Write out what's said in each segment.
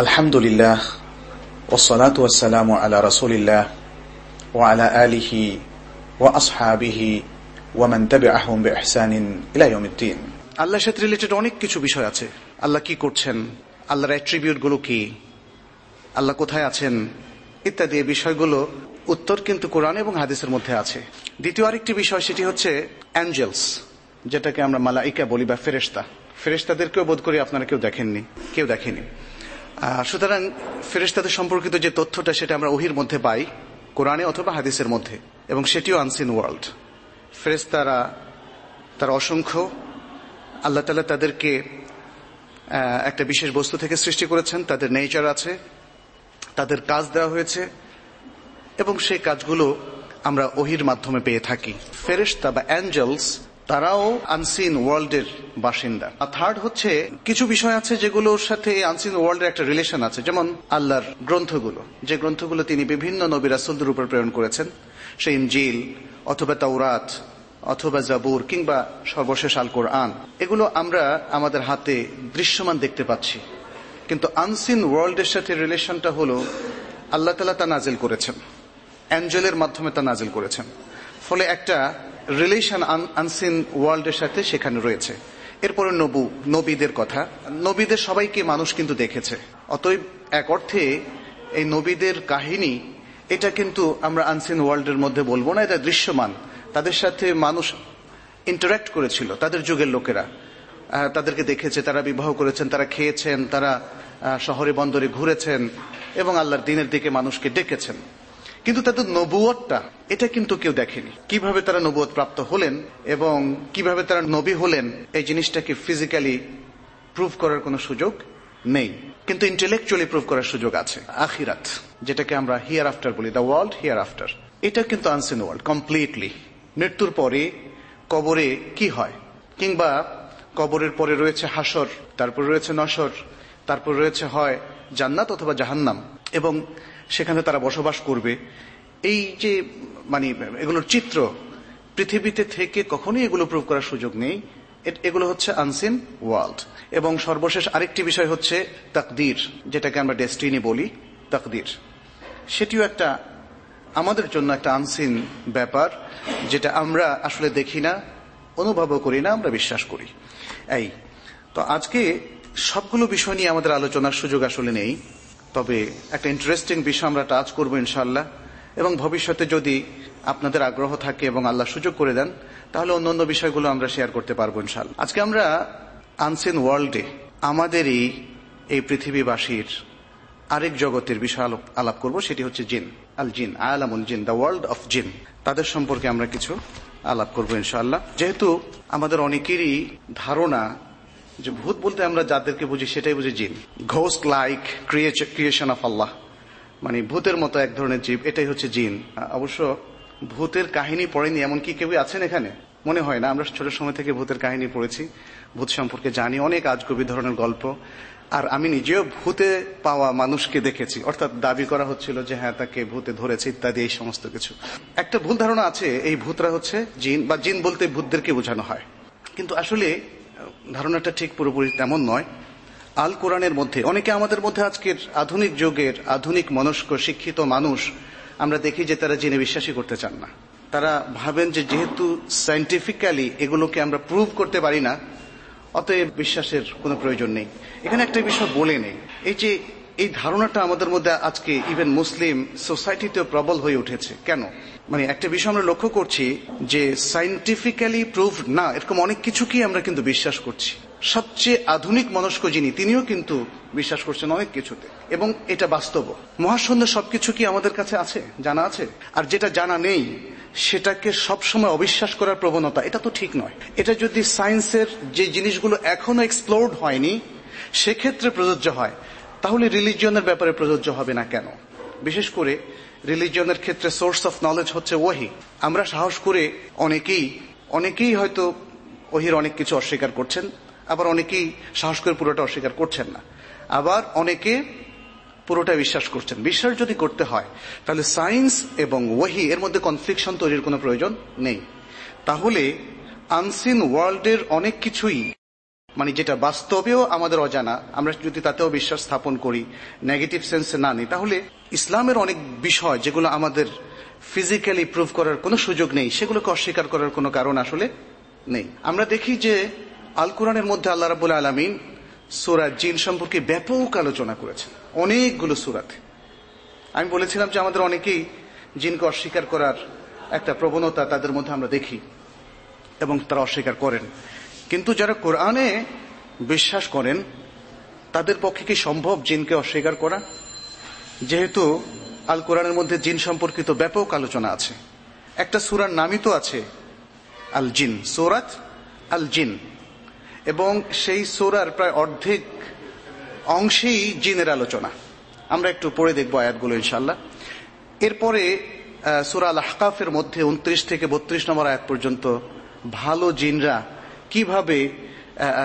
আলহামদুলিল্লাহ ও ওয়াসালাম আলা রসুলিল্লাহ ও আলা আলিহি ও আসহাবিহি ওয়ামান তবে আহম বে আহসানিন ইলাইমুদ্দিন আল্লাহর সাথে রিলেটেড অনেক কিছু বিষয় আছে। আল্লাহ কি করছেন? আল্লাহর অ্যাট্রিবিউটগুলো কি? আল্লাহ কোথায় আছেন? ইত্যাদি বিষয়গুলো উত্তর কিন্তু কোরআন এবং হাদিসের মধ্যে আছে। দ্বিতীয় আরেকটি বিষয় সেটি হচ্ছে অ্যাঞ্জেলস যেটাকে আমরা মালাইকা বলি বা ফেরেস্তা ফেরেস্তাদেরকেও বোধ করি আপনারা কেউ দেখেননি। কেউ দেখেনি। সুতরাং ফেরেস্তাদের সম্পর্কিত যে তথ্যটা সেটা আমরা ওহির মধ্যে পাই, কোরআনে অথবা হাদিসের মধ্যে, এবং সেটিও আনসিন ওয়ার্ল্ড ফেরেস্তারা তার অসংখ্য, আল্লাহ তালা তাদেরকে একটা বিশেষ বস্তু থেকে সৃষ্টি করেছেন, তাদের নেচার আছে, তাদের কাজ দেওয়া হয়েছে, এবং সেই কাজগুলো আমরা ওহির মাধ্যমে পেয়ে থাকি। ফেরেশতা বা অ্যাঞ্জেলস তারাও আনসিন ওয়ার্ল্ডের বাসিন্দা। আর থার্ড হচ্ছে, কিছু বিষয় আছে যেগুলোর সাথে আনসিন ওয়ার্ল্ডের একটা রিলেশন আছে, যেমন আল্লাহর গ্রন্থগুলো। যে গ্রন্থগুলো তিনি বিভিন্ন নবী রাসুলদের উপর প্রেরণ করেছেন, সেই ইনজিল অথবা তাওরাত অথবা জাবুর কিংবা সর্বশেষ আল কোরআন এগুলো আমরা আমাদের হাতে দৃশ্যমান দেখতে পাচ্ছি। কিন্তু আনসিন ওয়ার্ল্ডের সাথে রিলেশনটা হলো, আল্লাহ তালা তা নাজিল করেছেন। অ্যাঞ্জেলের মাধ্যমে তা নাজিল করেছেন। ফলে একটা রিলেশন আনসিন ওয়ার্ল্ডের সাথে সেখানে রয়েছে। এরপরে নবু, নবীদের কথা। নবীদের সবাইকে মানুষ কিন্তু দেখেছে। অতএব এক অর্থে এই নবীদের কাহিনী, এটা কিন্তু আমরা আনসিন ওয়ার্ল্ডের মধ্যে বলব না, এটা দৃশ্যমান। তাদের সাথে মানুষ ইন্টারাক্ট করেছিল, তাদের যুগের লোকেরা। তাদেরকে দেখেছে, তারা বিবাহ করেছেন, তারা খেয়েছেন, তারা শহরে বন্দরে ঘুরেছেন এবং আল্লাহর দিনের দিকে মানুষকে ডেকেছেন। কিন্তু তাদের নবুয়তটা এটা কিন্তু কেউ দেখেনি। কীভাবে তারা নবুয়ত প্রাপ্ত হলেন এবং কীভাবে তারা নবী হলেন, এই জিনিসটাকে ফিজিক্যালি প্রুভ করার কোনো সুযোগ নেই। কিন্তু ইন্টেলেকচুয়ালি প্রুভ করার সুযোগ আছে। আখিরাত, যেটাকে আমরা হিয়ার আফটার বলি দ্য ওয়ার্ল্ড হিয়ার আফটার এটা কিন্তু আনসিন ওয়ার্ল্ড কমপ্লিটলি মৃত্যুর পরে কবরে কি হয়? কিংবা কবরের পরে রয়েছে হাসর, তারপর রয়েছে নসর, তারপর রয়েছে হয় জান্নাত অথবা জাহান্নাম। এবং সেখানে তারা বসবাস করবে। এই যে মানে এগুলোর চিত্র, পৃথিবীতে থেকে কখনোই এগুলো প্রুভ করার সুযোগ নেই। এগুলো হচ্ছে আনসিন ওয়ার্ল্ড এবং সর্বশেষ আরেকটি বিষয় হচ্ছে তাকদির, যেটাকে আমরা ডেস্টিনি বলি, তাকদির। সেটিও একটা, আমাদের জন্য একটা আনসিন ব্যাপার, যেটা আমরা আসলে দেখি না, অনুভবও করি না, আমরা বিশ্বাস করি। এই, তো আজকে সবগুলো বিষয় নিয়ে আমাদের আলোচনার সুযোগ আসলে নেই। তবে একটা ইন্টারেস্টিং বিষয় আমরা টাচ করব ইনশাল্লাহ এবং ভবিষ্যতে যদি আপনাদের আগ্রহ থাকে এবং আল্লাহ সুযোগ করে দেন, তাহলে অন্য অন্য বিষয়গুলো আমরা শেয়ার করতে পারব ইনশাল্লাহ আজকে আমরা আনসিন ওয়ার্ল্ডে আমাদেরই এই পৃথিবীবাসীর আরেক জগতের বিষয় আলাপ- করব, সেটি হচ্ছে জিন, আল জিন, আলামুল জিন দ্য ওয়ার্ল্ড অফ জিন। তাদের সম্পর্কে আমরা কিছু আলাপ করব ইনশাল্লাহ যেহেতু আমাদের অনেকেরই ধারণা যে ভূত বলতে আমরা যাদেরকে বুঝি সেটাই বুঝি জিন। Ghost like creation of Allah মানে ভূতের মতো এক ধরনের জীব, এটাই হচ্ছে জিন। অবশ্য ভূতের কাহিনী পড়েনি এমন কি কেউ আছেন এখানে? মনে হয় না, আমরা ছোট সময় থেকে ভূতের কাহিনী পড়েছি। ভূত সম্পর্কে জানি, অনেক আজগবি ধরনের গল্প। আর আমি নিজেও ভূতে পাওয়া মানুষকে দেখেছি। অর্থাৎ দাবি করা হচ্ছিল যে হ্যাঁ তাকে ভূতে ধরেছে, ইত্যাদি, এই সমস্ত কিছু। একটা ভুল ধারণা আছে, এই ভূতরা হচ্ছে জিন, বা জিন বলতে ভূতদেরকে বোঝানো হয়। কিন্তু আসলে ধারণাটা ঠিক পুরোপুরি তেমন নয়। আল কোরআনের মধ্যে, অনেকে আমাদের মধ্যে আজকের আধুনিক যুগের আধুনিক মনস্ক, শিক্ষিত মানুষ, আমরা দেখি যে তারা জেনে বিশ্বাসই করতে চান না। তারা ভাবেন যে যেহেতু সাইন্টিফিক্যালি এগুলোকে আমরা প্রুভ করতে পারি না, অতএব বিশ্বাসের কোনো প্রয়োজন নেই। এখানে একটা বিষয় বলে নেই। এই যে এই ধারণাটা আমাদের মধ্যে আজকে ইভেন মুসলিম সোসাইটিতেও প্রবল হয়ে উঠেছে। কেন? মানে একটা বিষয় আমরা লক্ষ্য করছি যে সাইন্টিফিক্যালি প্রুভ না, এরকম অনেক কিছুকেই আমরা কিন্তু বিশ্বাস করছি। সবচেয়ে আধুনিক মনস্ক যিনি, তিনিও কিন্তু বিশ্বাস করছেন অনেক কিছুতে। এবং এটা বাস্তব মহাশূন্য সবকিছু কি আমাদের কাছে আছে? জানা আছে? আর যেটা জানা নেই, সেটাকে সবসময় অবিশ্বাস করার প্রবণতা, এটা তো ঠিক নয়। এটা যদি সায়েন্সের যে জিনিসগুলো এখনও এক্সপ্লোর্ড হয়নি, সেক্ষেত্রে প্রযোজ্য হয়। তাহলে রিলিজিয়নের ব্যাপারে প্রযোজ্য হবে না কেন? বিশেষ করে রিলিজিয়নের ক্ষেত্রে সোর্স অফ নলেজ হচ্ছে ওহি আমরা সাহস করে অনেকেই অনেকেই হয়তো ওহির অনেক কিছু অস্বীকার করছেন, আবার অনেকেই সাহস করে পুরোটা অস্বীকার করছেন না। আবার অনেকে পুরোটা বিশ্বাস করছেন। বিশ্বাস যদি করতে হয়, তাহলে সায়েন্স এবং ওহি এর মধ্যে কনফ্লিকশন তৈরির কোনো প্রয়োজন নেই। তাহলে আনসিন ওয়ার্ল্ডের অনেক কিছুই মানে যেটা বাস্তবেও আমাদের অজানা, আমরা যদি তাতেও বিশ্বাস স্থাপন করি নেগেটিভ সেন্সে না নিই, তাহলে ইসলামের অনেক বিষয় যেগুলো আমাদের ফিজিক্যালি প্রুভ করার কোনো সুযোগ নেই, সেগুলোকে অস্বীকার করার কোনো কারণ আসলে নেই। আমরা দেখি যে আল কোরআনের মধ্যে আল্লাহ রাবুল আলমিন সুরা জিন সম্পর্কে ব্যাপক আলোচনা করেছেন, অনেকগুলো সুরাতে। আমি বলেছিলাম যে আমাদের অনেকেই জিনকে অস্বীকার করার একটা প্রবণতা তাদের মধ্যে আমরা দেখি এবং তারা অস্বীকার করেন। কিন্তু যারা কোরআনে বিশ্বাস করেন, তাদের পক্ষে কি সম্ভব জিনকে অস্বীকার করা? যেহেতু আল কোরআনের মধ্যে জিন সম্পর্কিত ব্যাপক আলোচনা আছে। একটা সুরার নামই তো আছে আল জিন সৌরাত আল জিন এবং সেই সোরার প্রায় অর্ধেক অংশেই জিনের আলোচনা। আমরা একটু পড়ে দেখব আয়াতগুলো ইনশাল্লাহ এরপরে সুরা আল আহকাফের মধ্যে উনত্রিশ থেকে বত্রিশ নম্বর আয়াত পর্যন্ত ভালো জিনরা কীভাবে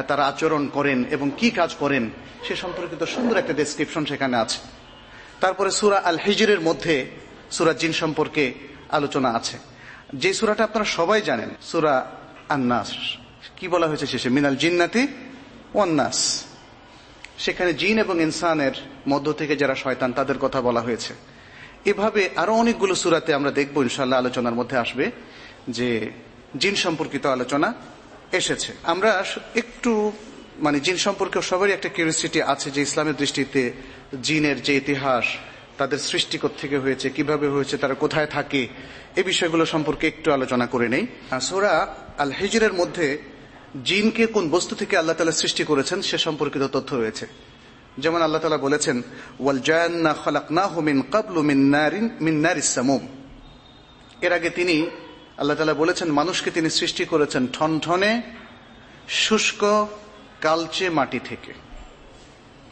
তারা আচরণ করেন এবং কি কাজ করেন, সে সম্পর্কিত সুন্দর একটা ডেসক্রিপশন সেখানে আছে। তারপরে সুরা আল হিজরের মধ্যে, সুরা জিন সম্পর্কে আলোচনা আছে। যে সুরাটা আপনারা সবাই জানেন, সুরা আন্নাস, কি বলা হয়েছে শেষে? মিনাল জিন্নাতি ওয়ান্নাস। সেখানে জিন এবং ইনসানের মধ্য থেকে যারা শয়তান, তাদের কথা বলা হয়েছে। এভাবে আরও অনেকগুলো সুরাতে আমরা দেখব ইনশাল্লাহ আলোচনার মধ্যে আসবে যে জিন সম্পর্কিত আলোচনা এসেছে। আমরা একটু মানে জিন সম্পর্কে সবারই একটা কিউরিয়াসিটি আছে যে ইসলামের দৃষ্টিতে জিনের যে ইতিহাস, তাদের সৃষ্টি থেকে হয়েছে, কীভাবে হয়েছে, তারা কোথায় থাকে এই বিষয়গুলো সম্পর্কে একটু আলোচনা করে নেই। সোরা আল হিজরের মধ্যে জিনকে কোন বস্তু থেকে আল্লাহ তালা সৃষ্টি করেছেন সে সম্পর্কিত তথ্য রয়েছে। যেমন আল্লাহ তালা বলেছেন, ওয়াল জায়ান্না না মিন কাবলু মিন নারিন, মিন এর আগে তিনি আল্লাহ তালা বলেছেন, মানুষকে তিনি সৃষ্টি করেছেন ঠনঠনে, শুষ্ক কালচে মাটি থেকে।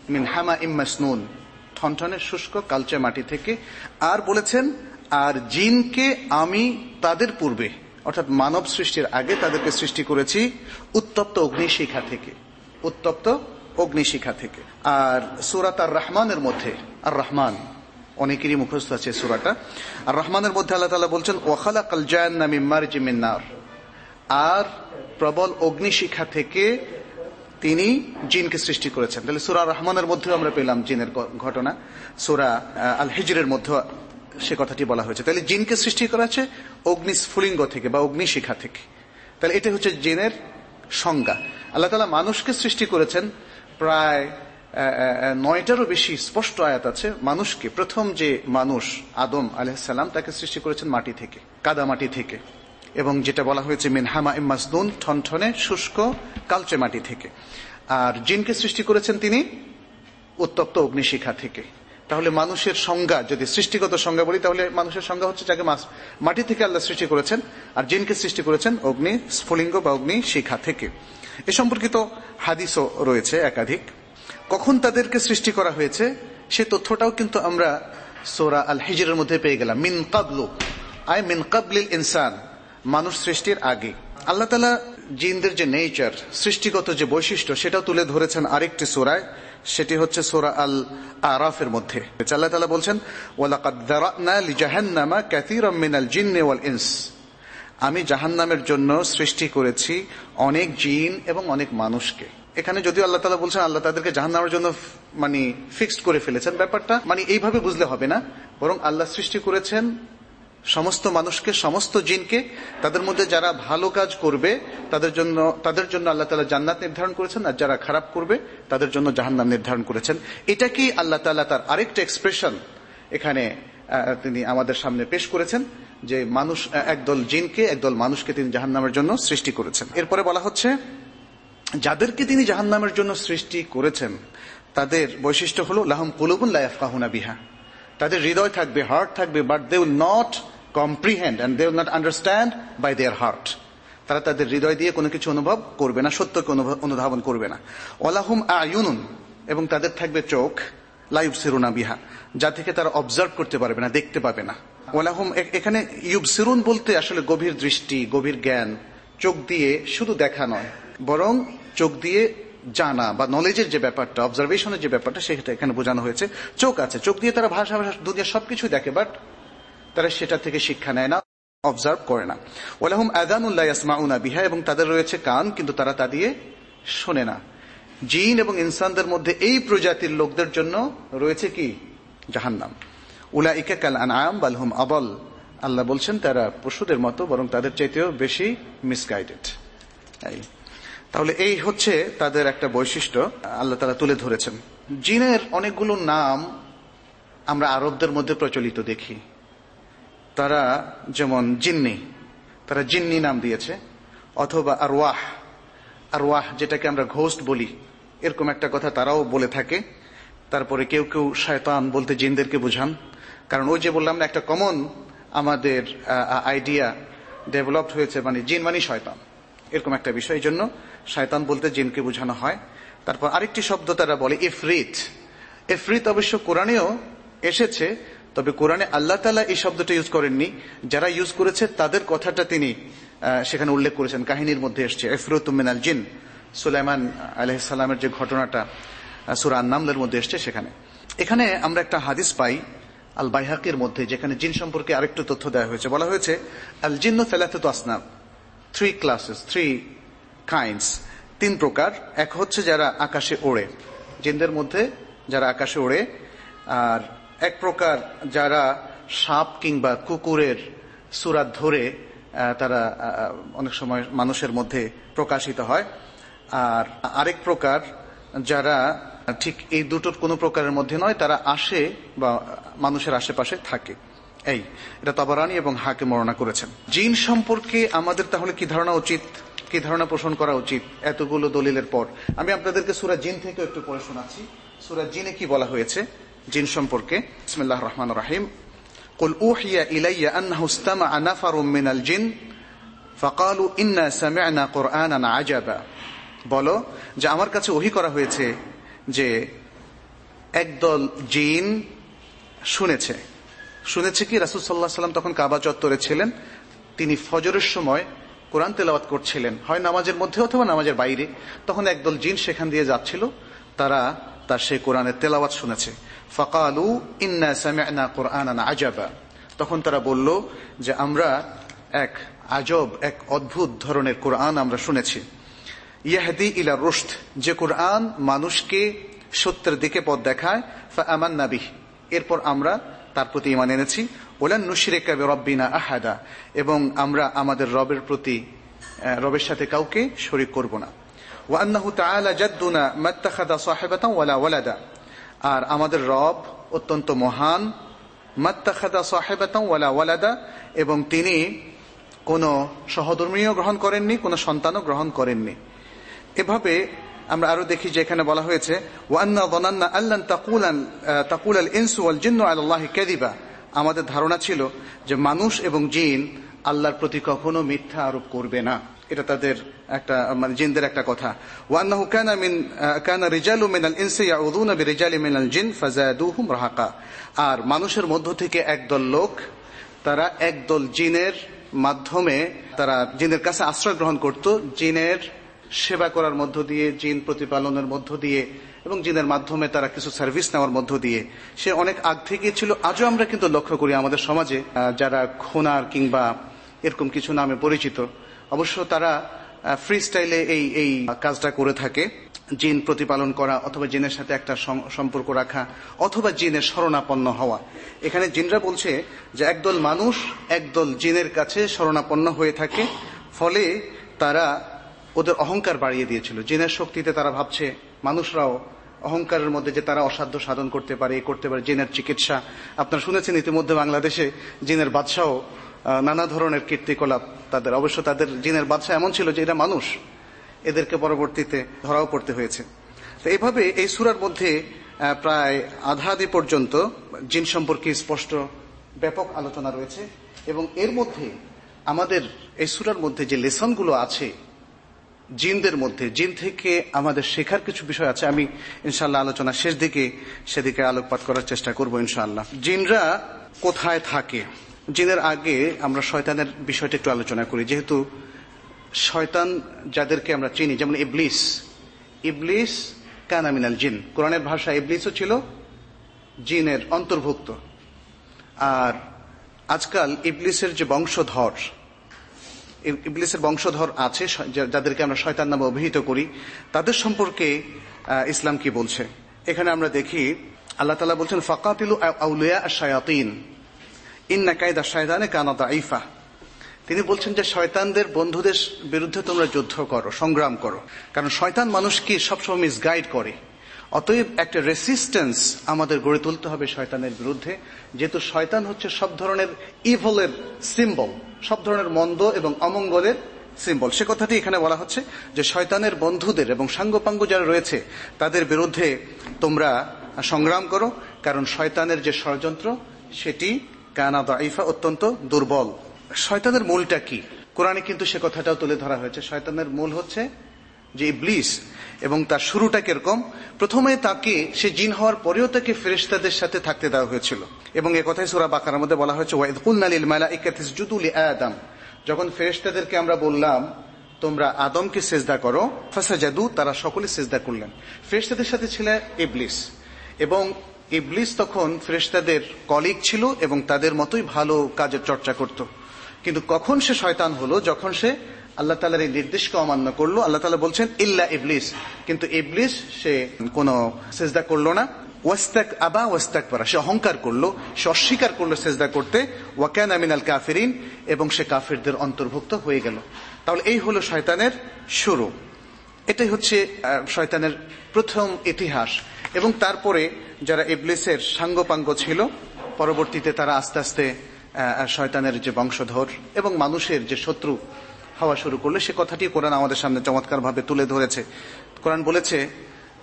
মিন হামা ইম্মাসনুন ঠনঠনে, শুষ্ক কালচে মাটি থেকে। আর বলেছেন, আর জিনকে আমি তাদের পূর্বে, অর্থাৎ মানব সৃষ্টির আগে তাদেরকে সৃষ্টি করেছি উত্তপ্ত অগ্নিশিখা থেকে। উত্তপ্ত অগ্নিশিখা থেকে। আর সুরাত আর রহমানের মধ্যে আর রহমান অনেকেরই মুখস্থ আছে সুরাটা। আর রহমানের মধ্যে আল্লাহ তালা বলছেন ওখালা ওয়াখালা কালজায়ান্না মিম্মার জিমিন্নার আর প্রবল অগ্নিশিখা থেকে তিনি জিনকে সৃষ্টি করেছেন। তাহলে সুরা রহমানের মধ্যেও আমরা পেলাম জিনের ঘটনা। সুরা আল হিজরের মধ্যে সে কথাটি বলা হয়েছে। তাহলে জিনকে সৃষ্টি করা হচ্ছে অগ্নিস্ফুলিঙ্গ থেকে বা অগ্নিশিখা থেকে। তাহলে এটা হচ্ছে জিনের সংজ্ঞা। আল্লাহ তালা মানুষকে সৃষ্টি করেছেন প্রায় নয়টারও বেশি স্পষ্ট আয়াত আছে, মানুষকে, প্রথম যে মানুষ, আদম আলহাম তাকে সৃষ্টি করেছেন মাটি থেকে, কাদা মাটি থেকে। এবং যেটা বলা হয়েছে মিনহামা ইমাসদুন ঠনঠনে শুষ্ক, কালচে মাটি থেকে। আর জিনকে সৃষ্টি করেছেন তিনি উত্তপ্ত অগ্নিশিখা থেকে। তাহলে মানুষের সংজ্ঞা, যদি সৃষ্টিগত সংজ্ঞা বলি, তাহলে মানুষের সংজ্ঞা হচ্ছে যাকে মাটি থেকে আল্লাহ সৃষ্টি করেছেন, আর জিনকে সৃষ্টি করেছেন অগ্নি, স্ফুলিঙ্গ বা অগ্নি শিখা থেকে। এ সম্পর্কিত হাদিসও রয়েছে একাধিক। কখন তাদেরকে সৃষ্টি করা হয়েছে, সে তথ্যটাও কিন্তু আমরা সোরা আল হিজরের মধ্যে পেয়ে গেলাম। মিন কাবলু, আই মিন কাবলিল ইনসান, মানুষ সৃষ্টির আগে। আল্লাহ তালা জিনদের যে নেচার, সৃষ্টিগত যে বৈশিষ্ট্য, সেটাও তুলে ধরেছেন আরেকটি সোরায়, সেটি হচ্ছে সোরা আল আরাফের মধ্যে। আল্লাহ তালা বলছেন ইনস। আমি জাহান্নামের জন্য সৃষ্টি করেছি অনেক জিন এবং অনেক মানুষকে। এখানে যদিও আল্লাহ তালা বলছেন, আল্লাহ তাদেরকে জাহান্নামের জন্য মানে ফিক্সড করে ফেলেছেন ব্যাপারটা। মানে এইভাবে বুঝলে হবে না। বরং আল্লাহ সৃষ্টি করেছেন সমস্ত মানুষকে, সমস্ত জিনকে, তাদের মধ্যে যারা ভালো কাজ করবে, তাদের জন্য তাদের জন্য আল্লাহ তালা জান্নাত নির্ধারণ করেছেন, আর যারা খারাপ করবে, তাদের জন্য জাহান্নাম নির্ধারণ করেছেন। এটাকেই আল্লাহ তালা তার আরেকটা এক্সপ্রেশন এখানে তিনি আমাদের সামনে পেশ করেছেন, যে মানুষ একদল জিনকে, একদল মানুষকে তিনি জাহান্নামের জন্য সৃষ্টি করেছেন। এরপরে বলা হচ্ছে যাদেরকে তিনি জাহান্নামের জন্য সৃষ্টি করেছেন, তাদের বৈশিষ্ট্য হল, লাহম কুলুবুন লাইফকাহুনা বিহা। তাদের হৃদয় থাকবে হার্ট থাকবে but they not comprehend and they not understand by their heart তারা তাদের হৃদয় দিয়ে কোনো কিছু অনুভব করবে না, সত্যকে অনুধাবন করবে না। ওলাহুম আয়ুনুন, এবং তাদের থাকবে চোখ লাইভ সিরুনা বিহা, যা থেকে তারা অবজার্ভ করতে পারবে না, দেখতে পাবে না। ওলাহুম এখানে ইউব সিরুন বলতে আসলে গভীর দৃষ্টি, গভীর জ্ঞান চোখ দিয়ে শুধু দেখা নয়, বরং চোখ দিয়ে জানা বা নলেজের যে ব্যাপারটা অবজারভেশনের যে ব্যাপারটা, সেটা এখানে বোঝানো হয়েছে। চোখ আছে, চোখ দিয়ে তারা ভাষা ভাষা দুনিয়া সবকিছু দেখে বাট তারা সেটা থেকে শিক্ষা নেয় না অবজার্ভ করে না। ওলাহুম আদানুল্লাহ ইয়াসমাউনা বিহা, এবং তাদের রয়েছে কান, কিন্তু তারা তা দিয়ে শোনে না। জিন এবং ইনসানদের মধ্যে এই প্রজাতির লোকদের জন্য রয়েছে কি? জাহান্নাম। উলা ইকা কাল আনাম বালহুম আবল আল্লাহ বলছেন, তারা পশুদের মতো, বরং তাদের চাইতেও বেশি মিসগাইডেড তাহলে এই হচ্ছে তাদের একটা বৈশিষ্ট্য, আল্লাহ তারা তুলে ধরেছেন। জিনের অনেকগুলো নাম আমরা আরবদের মধ্যে প্রচলিত দেখি। তারা যেমন জিন্নি, তারা জিন্নি নাম দিয়েছে, অথবা আরওয়াহ। আরওয়াহ যেটাকে আমরা ঘোস্ট বলি, এরকম একটা কথা তারাও বলে থাকে। তারপরে কেউ কেউ শয়তান বলতে জিনদেরকে বুঝান। কারণ ওই যে বললাম না, একটা কমন আমাদের আইডিয়া ডেভেলপড হয়েছে মানে জিন মানে শয়তান। এরকম একটা বিষয়। জন্য শয়তান বলতে জিনকে বোঝানো হয়। তারপর আরেকটি শব্দ তারা বলে ইফরিত। ইফরিত অবশ্য কোরআনেও এসেছে, তবে কোরআনে আল্লাহ তালা এই শব্দটা ইউজ করেননি। যারা ইউজ করেছে, তাদের কথাটা তিনি সেখানে উল্লেখ করেছেন। কাহিনীর মধ্যে এসছে এফরুত মিনাল জিন। সুলাইমান আলহিসাল্লামের যে ঘটনাটা সুরান নামলের মধ্যে এসছে সেখানে। এখানে আমরা একটা হাদিস পাই আল বাইহাকের মধ্যে, যেখানে জিন সম্পর্কে আরেকটু তথ্য দেওয়া হয়েছে। বলা হয়েছে আল জিন্ন ফেলাত আসনাম থ্রি ক্লাসেস থ্রি কাইন্ডস তিন প্রকার। এক হচ্ছে যারা আকাশে ওড়ে, জিনদের মধ্যে যারা আকাশে ওড়ে, আর এক প্রকার যারা সাপ কিংবা কুকুরের সুরাত ধরে তারা অনেক সময় মানুষের মধ্যে প্রকাশিত হয়। আর আরেক প্রকার যারা ঠিক এই দুটোর কোনো প্রকারের মধ্যে নয় তারা আসে বা মানুষের আশেপাশে থাকে এই এটা তবরানি এবং হাকে মরণা করেছেন জিন সম্পর্কে আমাদের তাহলে কি ধারণা উচিত কি ধারণা পোষণ করা উচিত এতগুলো দলিলের পর আমি আপনাদেরকে সুরা জিন থেকে একটু পড়ে শোনাচ্ছি সুরা জিনে কি বলা হয়েছে জিন সম্পর্কে ইসমিল্লাহ রহমান রাহিম قل أوحي إلي أنه استمع نفر من الجن فقالوا إنا سمعنا قرآنا عجبا বলো যে আমার কাছে ওহি করা হয়েছে যে একদল জিন শুনেছে। শুনেছে কি? রাসুল সাল্লাহ সাল্লাম তখন কাবা চত্বরে ছিলেন। তিনি ফজরের সময় কোরআন তেলাওয়াত করছিলেন। হয় নামাজের মধ্যে অথবা নামাজের বাইরে। তখন একদল জিন সেখান দিয়ে যাচ্ছিল। তারা তার সেই কোরআনের তেলাওয়াত শুনেছে। ফকালু ইন্না কোরআন আজাবা। তখন তারা বলল যে, আমরা এক আজব, এক অদ্ভুত ধরনের কোরআন আমরা শুনেছি। ইয়াহদি ইলা রুশদ, যে কোরআন মানুষকে সত্যের দিকে পথ দেখায় আমান নাবিহ এরপর আমরা তার প্রতি ইমান এনেছি, ওলান নুশরিকা রব্বিনা আহাদা। এবং আমরা আমাদের রবের প্রতি রবের সাথে কাউকে শরিক করব না। ওয়ান্নাহু তাআলা জাদ্দুনা মাত্তাখাদা সাহিবাতান ওয়ালা ওয়ালাদা। আর আমাদের রব অত্যন্ত মহান, মাত্তাখাদা সাহেবাতাম ওয়ালা ওয়ালাদা। এবং তিনি কোনো সহধর্মীয় গ্রহণ করেননি, কোনো সন্তানও গ্রহণ করেননি। এভাবে আমরা আরও দেখি যে এখানে বলা হয়েছে আমাদের ধারণা ছিল যে মানুষ এবং জিন আল্লাহর প্রতি কখনো মিথ্যা আরোপ করবে না। এটা তাদের একটা মানে জিনদের একটা কথা। ওয়ান্নাহু মিন মিনাল জিন আর মানুষের মধ্য থেকে একদল লোক, তারা একদল জিনের মাধ্যমে, তারা জিনের কাছে আশ্রয় গ্রহণ করত, জিনের সেবা করার মধ্য দিয়ে, জিন প্রতিপালনের মধ্য দিয়ে, এবং জিনের মাধ্যমে তারা কিছু সার্ভিস নেওয়ার মধ্য দিয়ে। সে অনেক আগ থেকে ছিল, আজও আমরা কিন্তু লক্ষ্য করি আমাদের সমাজে যারা খোনার কিংবা এরকম কিছু নামে পরিচিত, অবশ্য তারা ফ্রি স্টাইলে এই এই কাজটা করে থাকে। জিন প্রতিপালন করা অথবা জিনের সাথে একটা সম্পর্ক রাখা, অথবা জিনের শরণাপন্ন হওয়া। এখানে জিনরা বলছে যে একদল মানুষ একদল জিনের কাছে শরণাপন্ন হয়ে থাকে, ফলে তারা ওদের অহংকার বাড়িয়ে দিয়েছিল। জিনের শক্তিতে তারা ভাবছে, মানুষরাও অহংকারের মধ্যে যে তারা অসাধ্য সাধন করতে পারে করতে পারে, জিনের চিকিৎসা। আপনারা শুনেছেন ইতিমধ্যে বাংলাদেশে জিনের বাদশাহ নানা ধরনের কীর্তিকলাপ তাদের। অবশ্য তাদের জিনের বাদশাহ এমন ছিল যে এরা মানুষ। এদেরকে পরবর্তীতে ধরাও পড়তে হয়েছে। তো এইভাবে এই সুরার মধ্যে প্রায় আধাদি পর্যন্ত জিন সম্পর্কে স্পষ্ট ব্যাপক আলোচনা রয়েছে এবং এর মধ্যে আমাদের এই সুরার মধ্যে যে লেসনগুলো আছে জিনদের মধ্যে। জিন থেকে আমাদের শেখার কিছু বিষয় আছে, আমি ইনশাল্লাহ আলোচনা শেষ দিকে সেদিকে আলোকপাত করার চেষ্টা করব ইনশাল্লাহ জিনরা কোথায় থাকে? জিনের আগে আমরা শয়তানের বিষয়টা একটু আলোচনা করি। যেহেতু শয়তান যাদেরকে আমরা চিনি, যেমন ইবলিস। ইবলিস কানামিনাল জিন। কোরআনের ভাষা ইবলিসও ছিল জিনের অন্তর্ভুক্ত। আর আজকাল ইবলিসের যে বংশধর ইবলিসের বংশধর আছে যাদেরকে আমরা শয়তান নামে অভিহিত করি, তাদের সম্পর্কে ইসলাম কি বলছে? এখানে আমরা দেখি, আল্লাহ তালা বলছেন, ফকাতিলু তিনি বলছেন যে, শয়তানদের বন্ধুদের বিরুদ্ধে তোমরা যুদ্ধ করো, সংগ্রাম করো। কারণ শয়তান মানুষকে সবসময় মিসগাইড করে। অতএব একটা রেসিস্টেন্স আমাদের গড়ে তুলতে হবে শয়তানের বিরুদ্ধে। যেহেতু শয়তান হচ্ছে সব ধরনের ইভলের সিম্বল সব ধরনের মন্দ এবং অমঙ্গলের সিম্বল সে কথাটি এখানে বলা হচ্ছে যে শয়তানের বন্ধুদের এবং সাঙ্গপাঙ্গ যারা রয়েছে, তাদের বিরুদ্ধে তোমরা সংগ্রাম করো, কারণ শয়তানের যে ষড়যন্ত্র, সেটি কানা দাইফা অত্যন্ত দুর্বল। শয়তানের মূলটা কি? কোরআনে কিন্তু সে কথাটাও তুলে ধরা হয়েছে। শয়তানের মূল হচ্ছে যে ইবলিস এবং তার শুরুটা কীরকম? প্রথমে তাকে, সে জিন হওয়ার পরেও তাকে ফেরেস্তাদের সাথে থাকতে দেওয়া হয়েছিল। এবং এ কথাই সুরা বাকার মধ্যে বলা হয়েছে ওয়াইদুল মালা ইকাতিসজুদুল আদম। যখন ফেরেস্তাদেরকে আমরা বললাম, তোমরা আদমকে সেজদা করো। ফাসা জাদু তারা সকলে সেজদা করলেন। ফেরেস্তাদের সাথে ছিল ইবলিস। এবং ইবলিস তখন ফেরেস্তাদের কলিগ ছিল এবং তাদের মতোই ভালো কাজের চর্চা করত। কিন্তু কখন সে শয়তান হলো? যখন সে আল্লাহ তালার এই নির্দেশকে অমান্য করল। আল্লাহ তালা বলছেন, ইল্লা ইবলিস। কিন্তু ইবলিস, সে কোন সেজদা করল না। ওয়াস্তাক আবা, ওয়াস্তাক পারা। সে অহংকার করল, সে অস্বীকার করল সেজদা করতে। ওয়াকান আমিনাল কাফেরিন, এবং সে কাফেরদের অন্তর্ভুক্ত হয়ে গেল। তাহলে এই হলো শয়তানের শুরু। এটাই হচ্ছে শয়তানের প্রথম ইতিহাস। এবং তারপরে যারা ইবলিসের সাঙ্গপাঙ্গ ছিল, পরবর্তীতে তারা আস্তে আস্তে শয়তানের যে বংশধর এবং মানুষের যে শত্রু হওয়া শুরু করল। সে কথাটি কোরআন আমাদের সামনে চমৎকার ভাবে তুলে ধরেছে। কোরআন বলেছে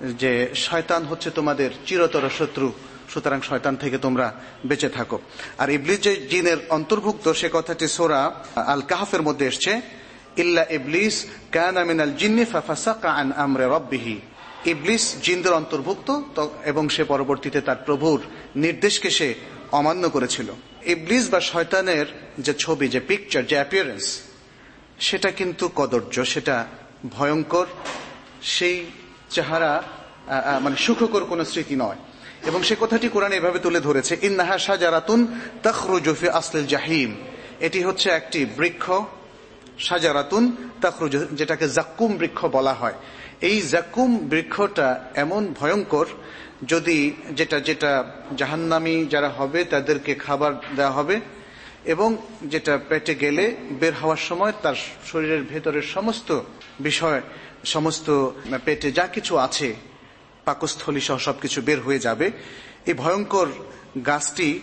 যে, শয়তান হচ্ছে তোমাদের চিরতর শত্রু, সুতরাং শয়তান থেকে তোমরা বেঁচে থাকো। আর ইবলিস যে জিনের অন্তর্ভুক্ত, সে কথাটি সোরা আল কাহাফের মধ্যে এসছে। ইল্লা ইবলিস কান জিন্নি ফাফাসাকা আন আমরে রব্বিহি। ইবলিস জিনদের অন্তর্ভুক্ত এবং সে পরবর্তীতে তার প্রভুর নির্দেশকে সে অমান্য করেছিল। ইবলিস বা শয়তানের যে ছবি, যে পিকচার যে অ্যাপিয়ারেন্স সেটা কিন্তু কদর্য, সেটা ভয়ঙ্কর। সেই চেহারা মানে সুখকর কোন স্মৃতি নয়। এবং সে কথাটি কোরআন এভাবে তুলে ধরেছে, ইন্নাহা সাজারাতুন তখরুজফি আসল জাহিম। এটি হচ্ছে একটি বৃক্ষ সাজারাতুন তখরুজ, যেটাকে জাক্কুম বৃক্ষ বলা হয়। এই জাক্কুম বৃক্ষটা এমন ভয়ঙ্কর, যদি যেটা যেটা জাহান্নামি যারা হবে, তাদেরকে খাবার দেওয়া হবে। এবং যেটা পেটে গেলে বের হওয়ার সময় তার শরীরের ভেতরের সমস্ত বিষয়, সমস্ত পেটে যা কিছু আছে, পাকস্থলী সহ সবকিছু বের হয়ে যাবে। এই ভয়ঙ্কর গাছটি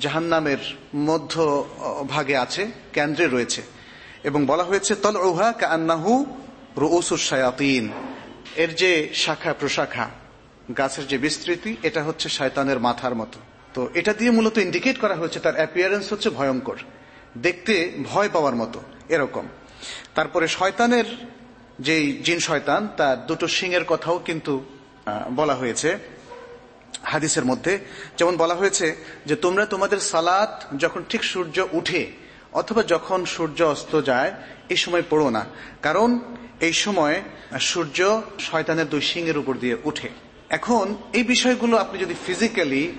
জাহান্নামের মধ্য ভাগে আছে, কেন্দ্রে রয়েছে। এবং বলা হয়েছে তল ওহা কান্নাহু রুসুর শায়াতিন। এর যে শাখা প্রশাখা, গাছের যে বিস্তৃতি, এটা হচ্ছে শয়তানের মাথার মতো। তো এটা দিয়ে মূলত ইন্ডিকেট করা হয়েছে তার অ্যাপিয়ারেন্স হচ্ছে ভয়ঙ্কর। দেখতে ভয় পাওয়ার মতো, এরকম। তারপরে শয়তানের যে জিন শয়তান, তার দুটো সিংয়ের কথাও কিন্তু বলা হয়েছে হাদিসের মধ্যে। যেমন বলা হয়েছে যে, তোমরা তোমাদের সালাত যখন ঠিক সূর্য উঠে অথবা যখন সূর্য অস্ত যায়, এই সময় পড়ো না। কারণ এই সময় সূর্য শয়তানের দুই সিংয়ের উপর দিয়ে উঠে। এখন এই বিষয়গুলো আপনি যদি ফিজিক্যালি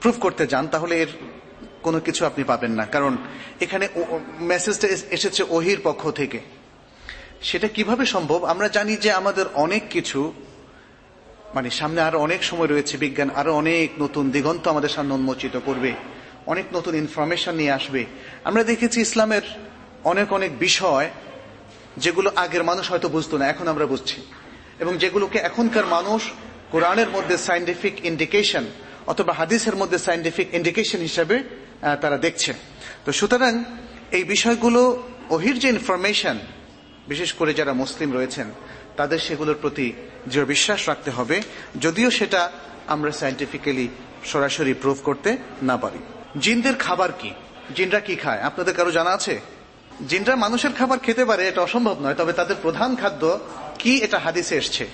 প্রুভ করতে যান, তাহলে এর কোনো কিছু আপনি পাবেন না। কারণ এখানে মেসেজটা এসেছে ওহির পক্ষ থেকে। সেটা কীভাবে সম্ভব? আমরা জানি যে আমাদের অনেক কিছু মানে সামনে আরও অনেক সময় রয়েছে, বিজ্ঞান আরও অনেক নতুন দিগন্ত আমাদের সামনে উন্মোচিত করবে, অনেক নতুন ইনফরমেশন নিয়ে আসবে। আমরা দেখেছি ইসলামের অনেক অনেক বিষয় যেগুলো আগের মানুষ হয়তো বুঝতো না, এখন আমরা বুঝছি। এবং যেগুলোকে এখনকার মানুষ কোরআনের মধ্যে সাইন্টিফিক ইন্ডিকেশন অথবা হাদিসের মধ্যে সাইন্টিফিক ইন্ডিকেশন হিসাবে তারা দেখছে তো সুতরাং এই বিষয়গুলো ওহির যে ইনফরমেশন বিশেষ করে যারা মুসলিম রয়েছেন, তাদের সেগুলোর প্রতি দৃঢ় বিশ্বাস রাখতে হবে। যদিও সেটা আমরা সাইন্টিফিক্যালি সরাসরি প্রুভ করতে না পারি। জিনদের খাবার কি? জিনরা কি খায়? আপনাদের কারও জানা আছে? জিনরা মানুষের খাবার খেতে পারে, এটা অসম্ভব নয়, তবে তাদের প্রধান খাদ্য কি, এটা হাদিসে এসছে।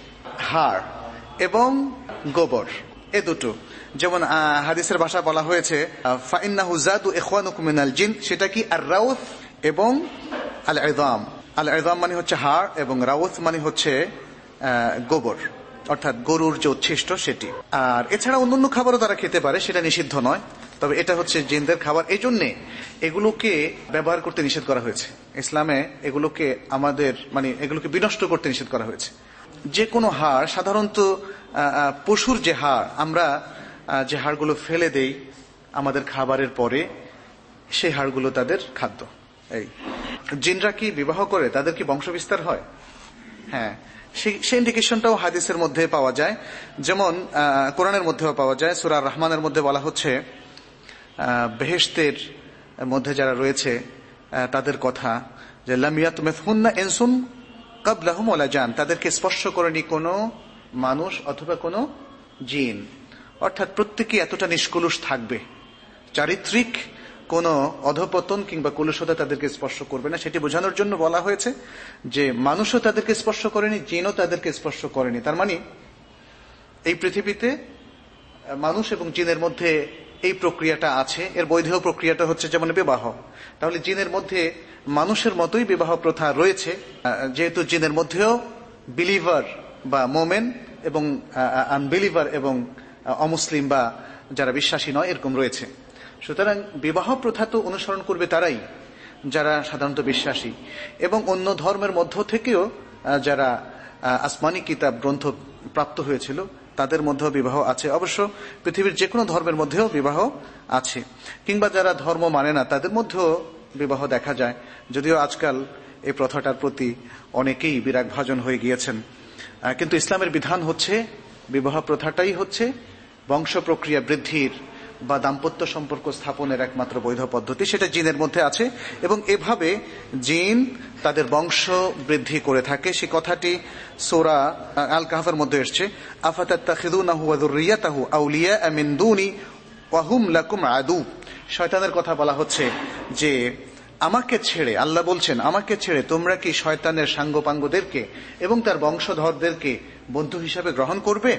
হাড় এবং গোবর। এ দুটো। যেমন হাদিসের ভাষা বলা হয়েছে জিন, সেটা কি আর রাউথ এবং আল এদাম আল এদাম মানে হচ্ছে হাড় এবং রাউথ মানে হচ্ছে গোবর, অর্থাৎ গরুর যে উচ্ছিষ্ট সেটি। আর এছাড়া অন্যান্য খাবারও তারা খেতে পারে, সেটা নিষিদ্ধ নয়। তবে এটা হচ্ছে জিনদের খাবার। এই জন্যে এগুলোকে ব্যবহার করতে নিষেধ করা হয়েছে। ইসলামে এগুলোকে আমাদের মানে এগুলোকে বিনষ্ট করতে নিষেধ করা হয়েছে। যে কোনো হাড় সাধারণত পশুর যে হাড় আমরা যে হাড়গুলো ফেলে দেই আমাদের খাবারের পরে, সেই হাড়গুলো তাদের খাদ্য। এই, জিনরা কি বিবাহ করে? তাদের কি বংশবিস্তার হয়? হ্যাঁ সেই ইন্ডিকেশনটাও হাদিসের মধ্যে পাওয়া যায়। যেমন কোরআনের মধ্যেও পাওয়া যায় সুরার রহমানের মধ্যে বলা হচ্ছে বেহেস্তের মধ্যে যারা রয়েছে তাদের কথা যে লামিয়াত মেথুন্না এনসুন কাবলাহুম ওলা যান তাদেরকে স্পর্শ করেনি কোনো মানুষ অথবা কোনো জিন। অর্থাৎ প্রত্যেকে এতটা নিষ্কলুষ থাকবে। চারিত্রিক কোন অধপতন কিংবা কলুষতা তাদেরকে স্পর্শ করবে না। সেটি বোঝানোর জন্য বলা হয়েছে যে মানুষও তাদেরকে স্পর্শ করেনি, জিনও তাদেরকে স্পর্শ করেনি। তার মানে এই পৃথিবীতে মানুষ এবং জিনের মধ্যে এই প্রক্রিয়াটা আছে। এর বৈধ প্রক্রিয়াটা হচ্ছে যেমন বিবাহ। তাহলে জিনের মধ্যে মানুষের মতোই বিবাহ প্রথা রয়েছে। যেহেতু জিনের মধ্যেও বিলিভার বা মোমেন এবং আনবিলিভার এবং অমুসলিম বা যারা বিশ্বাসী নয়, এরকম রয়েছে। সুতরাং বিবাহ প্রথা তো অনুসরণ করবে তারাই, যারা সাধারণত বিশ্বাসী। এবং অন্য ধর্মের মধ্য থেকেও যারা আসমানি কিতাব গ্রন্থ প্রাপ্ত হয়েছিল, তাদের মধ্যেও বিবাহ আছে। অবশ্য পৃথিবীর যে কোনো ধর্মের মধ্যেও বিবাহ আছে। কিংবা যারা ধর্ম মানে না, তাদের মধ্যেও বিবাহ দেখা যায়। যদিও আজকাল এই প্রথাটার প্রতি অনেকেই বিরাগ ভাজন হয়ে গিয়েছেন। কিন্তু ইসলামের বিধান হচ্ছে, বিবাহ প্রথাটাই হচ্ছে বংশ প্রক্রিয়া বৃদ্ধির বা দাম্পত্য সম্পর্ক স্থাপনের একমাত্র বৈধ পদ্ধতি, সেটা জিনের মধ্যে আছে এবং এভাবে জিন তাদের বংশ বৃদ্ধি করে থাকে। সে কথাটি সোরা আল কাহাফের মধ্যে এসছে আফাতাহু আউলিয়া আদু। শয়তানের কথা বলা হচ্ছে যে আমাকে ছেড়ে, আল্লাহ বলছেন, আমাকে ছেড়ে তোমরা কি শয়তানের সাঙ্গপাঙ্গদেরকে এবং তার বংশধরদেরকে বন্ধু হিসাবে গ্রহণ করবে?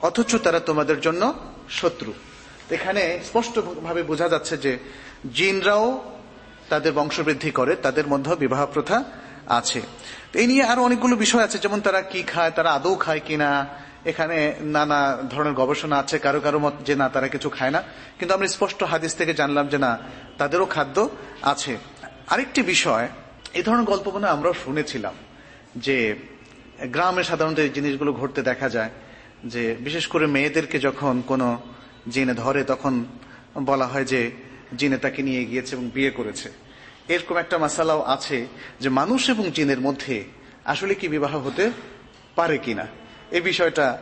অথচ তারা তোমাদের জন্য শত্রু। এখানে স্পষ্টভাবে বোঝা যাচ্ছে যে জিনরাও তাদের বংশবৃদ্ধি করে, তাদের মধ্যে বিবাহ প্রথা আছে। এই নিয়ে আরও অনেকগুলো বিষয় আছে, যেমন তারা কি খায়, তারা আদৌ খায় কিনা এখানে নানা ধরনের গবেষণা আছে, কারও কারও মত যে না, তারা কিছু খায় না। কিন্তু আমরা স্পষ্ট হাদিস থেকে জানলাম যে না, তাদেরও খাদ্য আছে। আরেকটি বিষয় এই ধরনের গল্প মনে আমরা শুনেছিলাম যে গ্রামে সাধারণত এই জিনিসগুলো ঘটতে দেখা যায় যে বিশেষ করে মেয়েদেরকে যখন কোনো জিনে ধরে, তখন বলা হয় যে জিনে তাকে নিয়ে গিয়েছে এবং বিয়ে করেছে। এরকম একটা মাসালাও আছে যে মানুষ এবং জিনের মধ্যে আসলে কি বিবাহ হতে পারে কিনা। এই বিষয়টা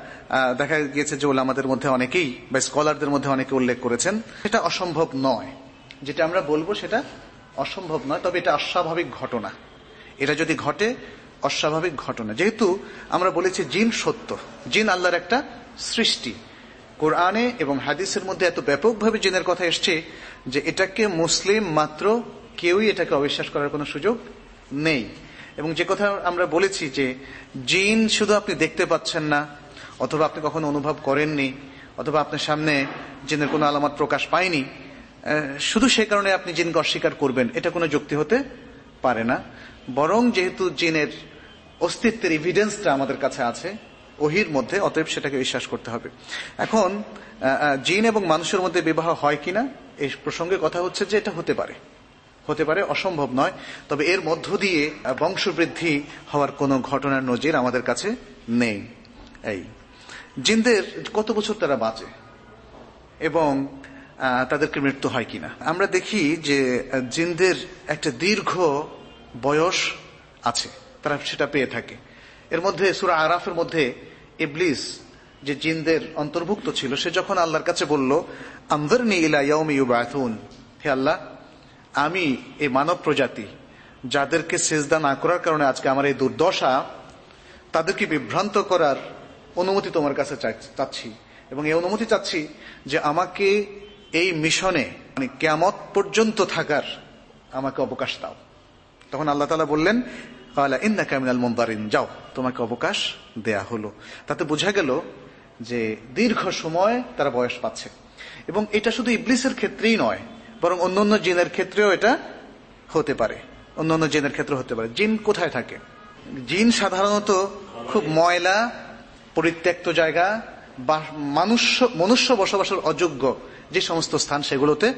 দেখা গিয়েছে যে আমাদের মধ্যে অনেকেই বা স্কলারদের মধ্যে অনেকে উল্লেখ করেছেন। সেটা অসম্ভব নয়। যেটা আমরা বলব সেটা অসম্ভব নয়, তবে এটা অস্বাভাবিক ঘটনা। এটা যদি ঘটে, অস্বাভাবিক ঘটনা। যেহেতু আমরা বলেছি জিন সত্য, জিন আল্লাহর একটা সৃষ্টি। কোরআনে এবং হাদিসের মধ্যে এত ব্যাপকভাবে জিনের কথা এসছে যে এটাকে মুসলিম মাত্র কেউই এটাকে অবিশ্বাস করার কোনো সুযোগ নেই। এবং যে কথা আমরা বলেছি যে জিন শুধু আপনি দেখতে পাচ্ছেন না, অথবা আপনি কখনো অনুভব করেননি, অথবা আপনার সামনে জিনের কোনো আলামত প্রকাশ পায়নি শুধু সে কারণে আপনি জিনকে অস্বীকার করবেন, এটা কোনো যুক্তি হতে পারে না। বরং যেহেতু জিনের অস্তিত্বের ইভিডেন্সটা আমাদের কাছে আছে, ওহির মধ্যে, অতএব সেটাকে বিশ্বাস করতে হবে। এখন জিন এবং মানুষের মধ্যে বিবাহ হয় কিনা এই প্রসঙ্গে কথা হচ্ছে যে এটা হতে পারে। হতে পারে, অসম্ভব নয়। তবে এর মধ্য দিয়ে বংশবৃদ্ধি হওয়ার কোনো ঘটনার নজির আমাদের কাছে নেই। এই জিনদের কত বছর তারা বাঁচে? এবং তাদেরকে মৃত্যু হয় কিনা? আমরা দেখি যে জিনদের একটা দীর্ঘ বয়স আছে। তারা সেটা পেয়ে থাকে। এর মধ্যে, সুরা আরাফের মধ্যে ইবলিস যে জিনদের অন্তর্ভুক্ত ছিল, সে যখন আল্লাহর কাছে বলল, আমদরনি ইলা ইউবাথুন হে আল্লাহ আমি এই মানব প্রজাতি যাদেরকে সেজদা না করার কারণে আজকে আমার এই দুর্দশা, তাদেরকে বিভ্রান্ত করার অনুমতি তোমার কাছে চাচ্ছি। এবং এই অনুমতি চাচ্ছি যে আমাকে এই মিশনে মানে কেমত পর্যন্ত থাকার আমাকে অবকাশ দাও। তখন আল্লাহ তালা বললেন ইন্না কামিনাল মুমদারিন যাও, তোমাকে অবকাশ দেয়া হলো। তাতে বোঝা গেল যে দীর্ঘ সময় তারা বয়স পাচ্ছে। এবং এটা শুধু ইবলিসের ক্ষেত্রেই নয় বরং অন্য অন্য জিনের ক্ষেত্রেও এটা হতে পারে। অন্য অন্য জিনের ক্ষেত্রে হতে পারে। জিন কোথায় থাকে? জিন সাধারণত খুব ময়লা, পরিত্যক্ত জায়গা বা মানুষ মনুষ্য বসবাসের অযোগ্য যে সমস্ত স্থান সেগুলোতে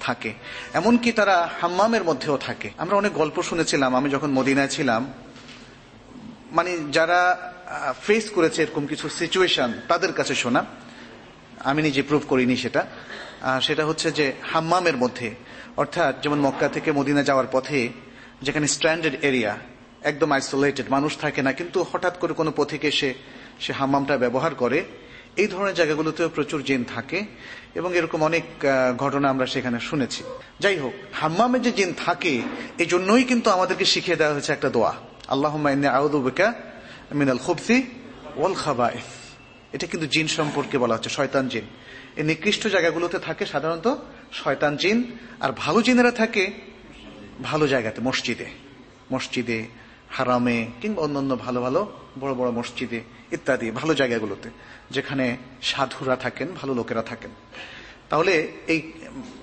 থাকে। এমনকি তারা হাম্মামের মধ্যেও থাকে। আমরা অনেক গল্প শুনেছিলাম, আমি যখন মদিনায় ছিলাম মানে যারা ফেস করেছে এরকম কিছু সিচুয়েশন তাদের কাছে শোনা। আমি নিজে প্রুভ করিনি সেটা। সেটা হচ্ছে যে হাম্মামের মধ্যে, অর্থাৎ যেমন মক্কা থেকে মদিনা যাওয়ার পথে, যেখানে স্ট্যান্ডার্ড এরিয়া একদম আইসোলেটেড মানুষ থাকে না, কিন্তু হঠাৎ করে কোনো পথিক এসে সে হাম্মামটা ব্যবহার করে, এই ধরনের জায়গাগুলোতেও প্রচুর জিন থাকে এবং এরকম অনেক ঘটনা আমরা সেখানে শুনেছি। যাই হোক, হাম্মামে যে জিন থাকে এই জন্যই কিন্তু আমাদেরকে শিখিয়ে দেওয়া হয়েছে একটা দোয়া। আল্লাহ আউদুবিকা মিনাল খুবসি ওয়াল খাবাইফ এটা কিন্তু জিন সম্পর্কে বলা হচ্ছে, শয়তান জিন। এই নিকৃষ্ট জায়গাগুলোতে থাকে সাধারণত শয়তান জিন, আর ভালো জিনেরা থাকে ভালো জায়গাতে, মসজিদে। মসজিদে, হারামে, কিংবা অন্যান্য ভালো ভালো, বড় বড় মসজিদে ইত্যাদি, ভালো জায়গাগুলোতে, যেখানে সাধুরা থাকেন, ভালো লোকেরা থাকেন। তাহলে এই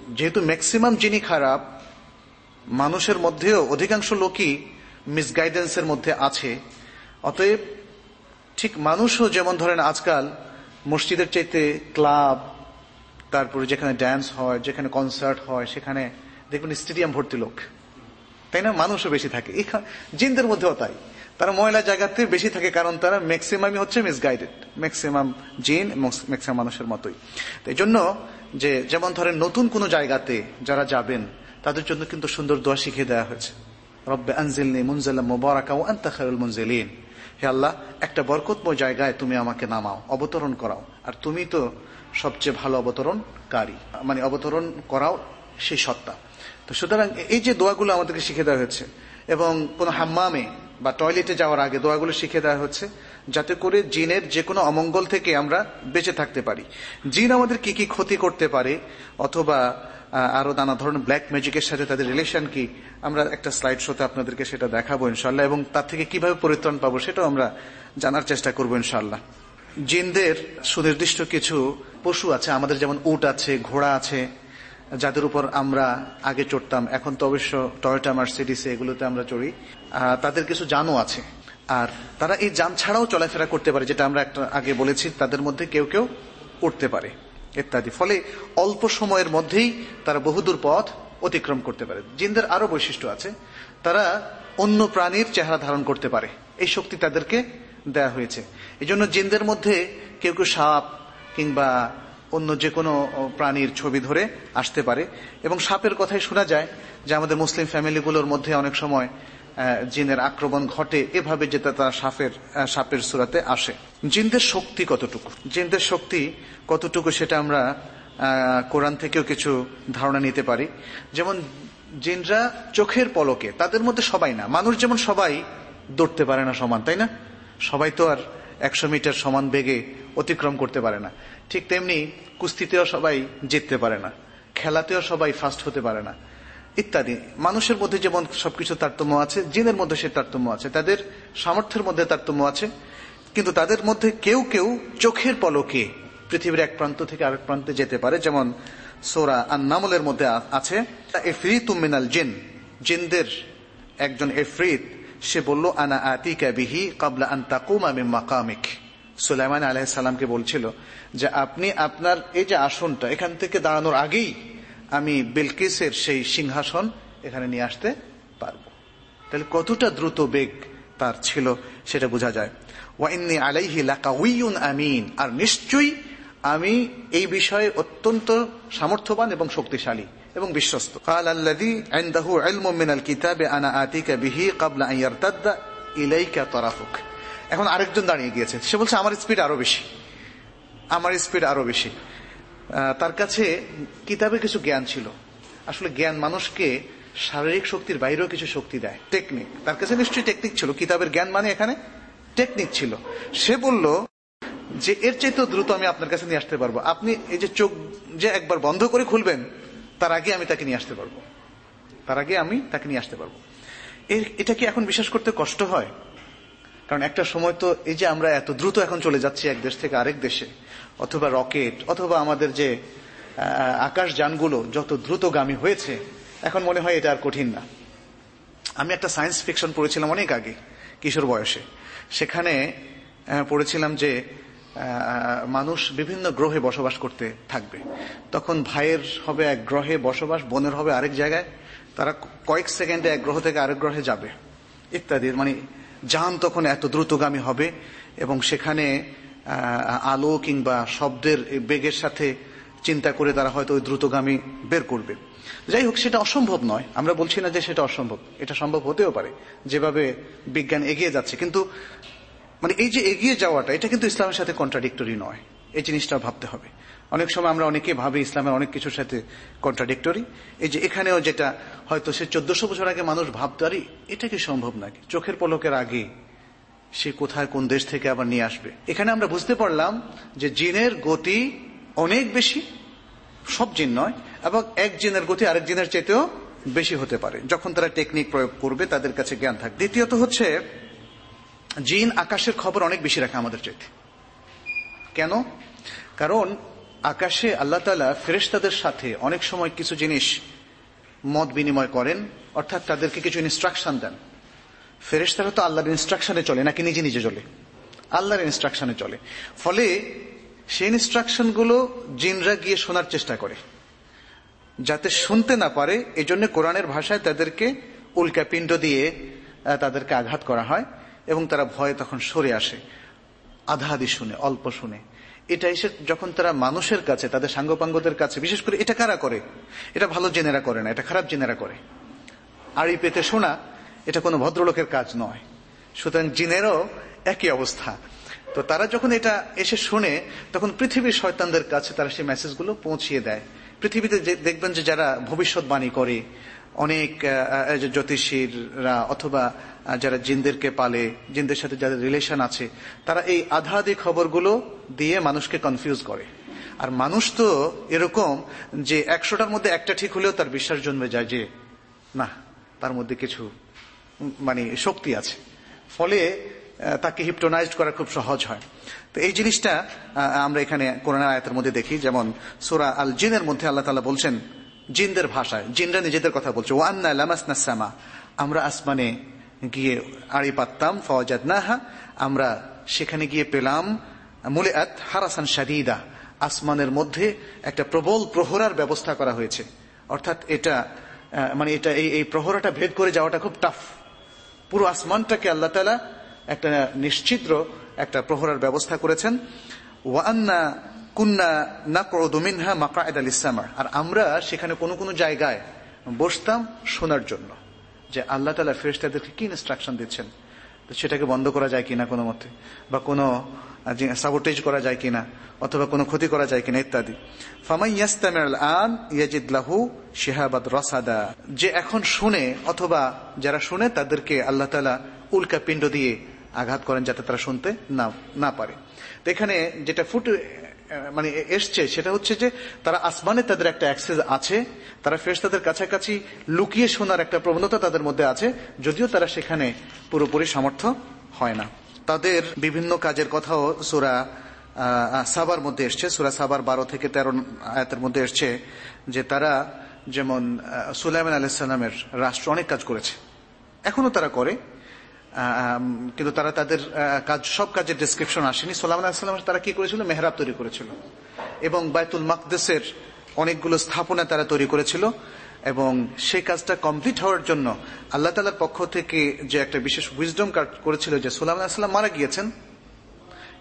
যেহেতু ম্যাক্সিমাম যিনি খারাপ, মানুষের মধ্যেও অধিকাংশ লোকই মিসগাইডেন্সের মধ্যে আছে, অতএব ঠিক মানুষও যেমন ধরেন আজকাল মসজিদের চাইতে ক্লাব, তারপরে যেখানে ড্যান্স হয়, যেখানে কনসার্ট হয়, সেখানে দেখবেন স্টেডিয়াম ভর্তি লোক। তাই না? মানুষও বেশি থাকে। জিনদের মধ্যেও তাই। তারা ময়লা জায়গাতে বেশি থাকে কারণ তারা ম্যাক্সিমামই হচ্ছে মিসগাইডেড ম্যাক্সিমাম জিন ম্যাক্সিমাম মানুষের মতোই। এই জন্য যে যেমন ধরেন নতুন কোনো জায়গাতে যারা যাবেন, তাদের জন্য কিন্তু সুন্দর দোয়া শিখিয়ে দেওয়া হয়েছে। রব্বে আনজিলনি মুনজাল্লা মোবারকা ও আন্তা খায়ুল মুনজিলিন। হে আল্লাহ, একটা বরকতময় জায়গায় তুমি আমাকে নামাও, অবতরণ করাও। আর তুমি তো সবচেয়ে ভালো অবতরণকারী মানে অবতরণ করাও সেই সত্তা। তো সুতরাং এই যে দোয়াগুলো আমাদেরকে শিখে দেওয়া হয়েছে, এবং কোন হাম্মামে বা টয়লেটে যাওয়ার আগে দোয়াগুলো শিখে দেওয়া হচ্ছে, যাতে করে জিনের যে কোনো অমঙ্গল থেকে আমরা বেঁচে থাকতে পারি। জিন আমাদের কি কি ক্ষতি করতে পারে, অথবা আরও নানা ধরনের ব্ল্যাক ম্যাজিকের সাথে তাদের রিলেশন কি, আমরা একটা স্লাইড শোতে আপনাদেরকে সেটা দেখাবো ইনশাল্লাহ এবং তার থেকে কীভাবে পরিত্রাণ পাবো সেটাও আমরা জানার চেষ্টা করব ইনশাল্লাহ জিনদের সুনির্দিষ্ট কিছু পশু আছে, আমাদের যেমন উট আছে, ঘোড়া আছে, যাদের উপর আমরা আগে চড়তাম, এখন তো অবশ্য টয়টা মার্সিডিসে এগুলোতে আমরা চড়ি তাদের কিছু জানও আছে। আর তারা এই যান ছাড়াও চলাফেরা করতে পারে, যেটা আমরা একটা আগে বলেছি, তাদের মধ্যে কেউ কেউ উঠতে পারে। ইত্যাদি। ফলে অল্প সময়ের মধ্যেই তারা বহুদূর পথ অতিক্রম করতে পারে। জিনদের আরও বৈশিষ্ট্য আছে। তারা অন্য প্রাণীর চেহারা ধারণ করতে পারে। এই শক্তি তাদেরকে দেয়া হয়েছে। এই জন্য জিনদের মধ্যে কেউ কেউ সাপ কিংবা অন্য যে কোনো প্রাণীর ছবি ধরে আসতে পারে। এবং সাপের কথাই শোনা যায় যে আমাদের মুসলিম ফ্যামিলিগুলোর মধ্যে অনেক সময় জিনের আক্রমণ ঘটে, এভাবে যে তারা সাপের সাপের সুরাতে আসে। জিনদের শক্তি কতটুকু? জিনদের শক্তি কতটুকু সেটা আমরা কোরআন থেকেও কিছু ধারণা নিতে পারি। যেমন জিনরা চোখের পলকে, তাদের মধ্যে সবাই না। মানুষ যেমন সবাই দৌড়তে পারে না সমান, তাই না? সবাই তো আর একশো মিটার সমান বেগে অতিক্রম করতে পারে না। ঠিক তেমনি কুস্তিতেও সবাই জিততে পারে না। খেলাতেও সবাই ফাস্ট হতে পারে না। ইত্যাদি। মানুষের মধ্যে যেমন সবকিছু তারতম্য আছে, জিনের মধ্যে সে তারতম্য আছে, তাদের সামর্থ্যের মধ্যে তারতম্য আছে, কিন্তু তাদের মধ্যে কেউ কেউ চোখের পলকে পৃথিবীর এক প্রান্ত থেকে আরেক প্রান্তে যেতে পারে, যেমন সোরা আর নামলের মধ্যে আছে এফরিত মিনাল জিন জিনদের একজন এফরিত, সে বলল, আনা আতিকা বিহি কাবলা আন তাকুমা মাকামিক সুলাইমান আলাইসাল্লামকে বলছিল যে, আপনি আপনার এই যে আসনটা এখান থেকে দাঁড়ানোর আগেই আমি বিলকিসের সেই সিংহাসন এখানে নিয়ে আসতে পারবো তাহলে কতটা দ্রুত বেগ তার ছিল সেটা বোঝা যায় ওয়াইন্নি আলাইহি লাকাউইউন আমিন আর নিশ্চয়ই আমি এই বিষয়ে অত্যন্ত সামর্থ্যবান এবং শক্তিশালী এবং বিশ্বস্ত قال الذي عنده علم من الكتاب انا اتيك به قبل ان يرتد اليك طرفك এখন আরেকজন দাঁড়িয়ে গিয়েছে সে বলছে আমার স্পিড আরো বেশি আমার স্পিড আরো বেশি তার কাছে কিতাবে কিছু জ্ঞান ছিল। আসলে জ্ঞান মানুষকে শারীরিক শক্তির বাইরেও কিছু শক্তি দেয়। টেকনিক তার কাছে নিশ্চয়ই টেকনিক ছিল। কিতাবের জ্ঞান মানে এখানে টেকনিক ছিল। সে বলল যে, এর চাইতে দ্রুত আমি আপনার কাছে নিয়ে আসতে পারব। আপনি এই যে চোখ যে একবার বন্ধ করে খুলবেন, তার আগে আমি তাকে নিয়ে আসতে পারব। তার আগে আমি তাকে নিয়ে আসতে পারব। এটা কি এখন বিশ্বাস করতে কষ্ট হয়? কারণ একটা সময় তো এই যে আমরা এত দ্রুত এখন চলে যাচ্ছি এক দেশ থেকে আরেক দেশে, অথবা রকেট, অথবা আমাদের যে আকাশ যানগুলো যত দ্রুতগামী হয়েছে, এখন মনে হয় এটা আর কঠিন না। আমি একটা সায়েন্স ফিকশন পড়েছিলাম অনেক আগে, কিশোর বয়সে। সেখানে পড়েছিলাম যে মানুষ বিভিন্ন গ্রহে বসবাস করতে থাকবে। তখন ভাইয়ের হবে এক গ্রহে বসবাস, বোনের হবে আরেক জায়গায়, তারা কয়েক সেকেন্ডে এক গ্রহ থেকে আরেক গ্রহে যাবে, ইত্যাদি মানে যান তখন এত দ্রুতগামী হবে এবং সেখানে আলো কিংবা শব্দের বেগের সাথে চিন্তা করে তারা হয়তো ওই দ্রুতগামী বের করবে। যাই হোক, সেটা অসম্ভব নয়। আমরা বলছি না যে সেটা অসম্ভব। এটা সম্ভব হতেও পারে, যেভাবে বিজ্ঞান এগিয়ে যাচ্ছে। কিন্তু মানে এই যে এগিয়ে যাওয়াটা, এটা কিন্তু ইসলামের সাথে কন্ট্রাডিক্টরি নয়। এই জিনিসটা ভাবতে হবে। অনেক সময় আমরা অনেকে ভাবি ইসলামের অনেক কিছুর সাথে কন্ট্রাডিক্টরি এই যে এখানেও যেটা, হয়তো সে চোদ্দশো বছর আগে মানুষ ভাবতে, আরে, এটা কি সম্ভব নাকি? চোখের পলকের আগে সে কোথায় কোন দেশ থেকে আবার নিয়ে আসবে? এখানে আমরা বুঝতে পারলাম যে জিনের গতি অনেক বেশি, সব জিন নয়, এবং এক জিনের গতি আরেক জিনের চাইতেও বেশি হতে পারে। যখন তারা টেকনিক প্রয়োগ করবে, তাদের কাছে জ্ঞান থাকবে। দ্বিতীয়ত হচ্ছে, জিন আকাশের খবর অনেক বেশি রাখে আমাদের চাইতে। কেন? কারণ আকাশে আল্লাহ তালা ফেরেশতাদের সাথে অনেক সময় কিছু জিনিস মত বিনিময় করেন, অর্থাৎ তাদেরকে কিছু ইনস্ট্রাকশন দেন। ফেরেশতারা তো আল্লাহর ইনস্ট্রাকশনে চলে, নাকি নিজে নিজে চলে? আল্লাহর ইনস্ট্রাকশনে চলে। ফলে সেই ইনস্ট্রাকশনগুলো জিনরা গিয়ে শোনার চেষ্টা করে। যাতে শুনতে না পারে এই জন্য কোরআনের ভাষায় তাদেরকে উল্কা পিণ্ড দিয়ে তাদেরকে আঘাত করা হয় এবং তারা ভয়ে তখন সরে আসে। আধা আধি শুনে, অল্প শুনে। এটা এসে যখন তারা মানুষের কাছে, তাদের সাঙ্গপাঙ্গদের কাছে, বিশেষ করে এটা কারা করে? এটা ভালো জেনেরা করে না, এটা খারাপ জেনেরা করে। আড়ি পেতে শোনা, এটা কোনো ভদ্রলোকের কাজ নয়। সুতরাং জিনেরও একই অবস্থা। তো তারা যখন এটা এসে শুনে, তখন পৃথিবীর শয়তানদের কাছে তারা সেই মেসেজগুলো পৌঁছিয়ে দেয়। পৃথিবীতে দেখবেন যে যারা ভবিষ্যৎবাণী করে অনেক জ্যোতিষীরা অথবা যারা জিনদেরকে পালে, জিনদের সাথে যাদের রিলেশন আছে, তারা এই আধা আধি খবরগুলো দিয়ে মানুষকে কনফিউজ করে। আর মানুষ তো এরকম যে একশোটার মধ্যে একটা ঠিক হলেও তার বিশ্বাস জন্মে যায় যে, না, তার মধ্যে কিছু মানে শক্তি আছে। ফলে তাকে হিপটোনাইজড করা খুব সহজ হয়। তো এই জিনিসটা আমরা এখানে করোনা আয়াতের মধ্যে দেখি, যেমন সোরা আল জিনের মধ্যে আল্লাহ তালা বলছেন জিনদের ভাষায়, জিনরা নিজেদের কথা বলছে। ওয়ান্না আমরা আসমানে গিয়ে আড়ি পাততাম ফওয়াজাদ নাহা আমরা সেখানে গিয়ে পেলাম মুলে আত হারাসান শাদিদা। আসমানের মধ্যে একটা প্রবল প্রহরার ব্যবস্থা করা হয়েছে। অর্থাৎ এটা মানে এটা, এই এই প্রহরাটা ভেদ করে যাওয়াটা খুব টাফ পুরো আসমানটাকে আল্লাহ তালা একটা নিশ্চিদ্র একটা প্রহরার ব্যবস্থা করেছেন। ওয়ান্না কুন্না নাকরুমিনহা মাকায়দ আল ইসলামার আর আমরা সেখানে কোনো কোনো জায়গায় বসতাম শোনার জন্য। যে আল্লাহ তালা ফেরেস্তাদেরকে কি ইনস্ট্রাকশন দিচ্ছেন? তো সেটাকে বন্ধ করা যায় কিনা কোনো মতে? বা কোনো সাবোটেজ করা যায় কিনা? অথবা কোনো ক্ষতি করা যায় কিনা ইত্যাদি। আন লাহু শিহাবাদ রসাদা। যে এখন শুনে অথবা যারা শুনে তাদেরকে আল্লাহ তালা উল্কা পিণ্ড দিয়ে আঘাত করেন যাতে তারা শুনতে না না পারে। তো এখানে যেটা ফুটে মানে এসছে, সেটা হচ্ছে যে তারা আসমানে তাদের একটা অ্যাক্সেস আছে, তারা ফেস তাদের কাছাকাছি লুকিয়ে শোনার একটা প্রবণতা তাদের মধ্যে আছে, যদিও তারা সেখানে পুরোপুরি সামর্থ্য হয় না। তাদের বিভিন্ন কাজের কথাও সুরা সাবার মধ্যে এসছে। সুরা সাবার বারো থেকে তেরো আয়াতের মধ্যে এসছে যে তারা যেমন সুলাইমান আলাইসাল্লামের রাষ্ট্র অনেক কাজ করেছে, এখনও তারা করে। কিন্তু তারা তাদের কাজ, সব কাজের ডিসক্রিপশন আসেনি। সোলাম আলাহিসাল্লাম তারা কি করেছিল? মেহরাব তৈরি করেছিল। এবং বায়তুল মাকদেসের অনেকগুলো স্থাপনা তারা তৈরি করেছিল। এবং সেই কাজটা কমপ্লিট হওয়ার জন্য আল্লাহ তালার পক্ষ থেকে যে একটা বিশেষ উইজডম কার্ড করেছিল যে সোলাম আলাহিসাল্লাম মারা গিয়েছেন,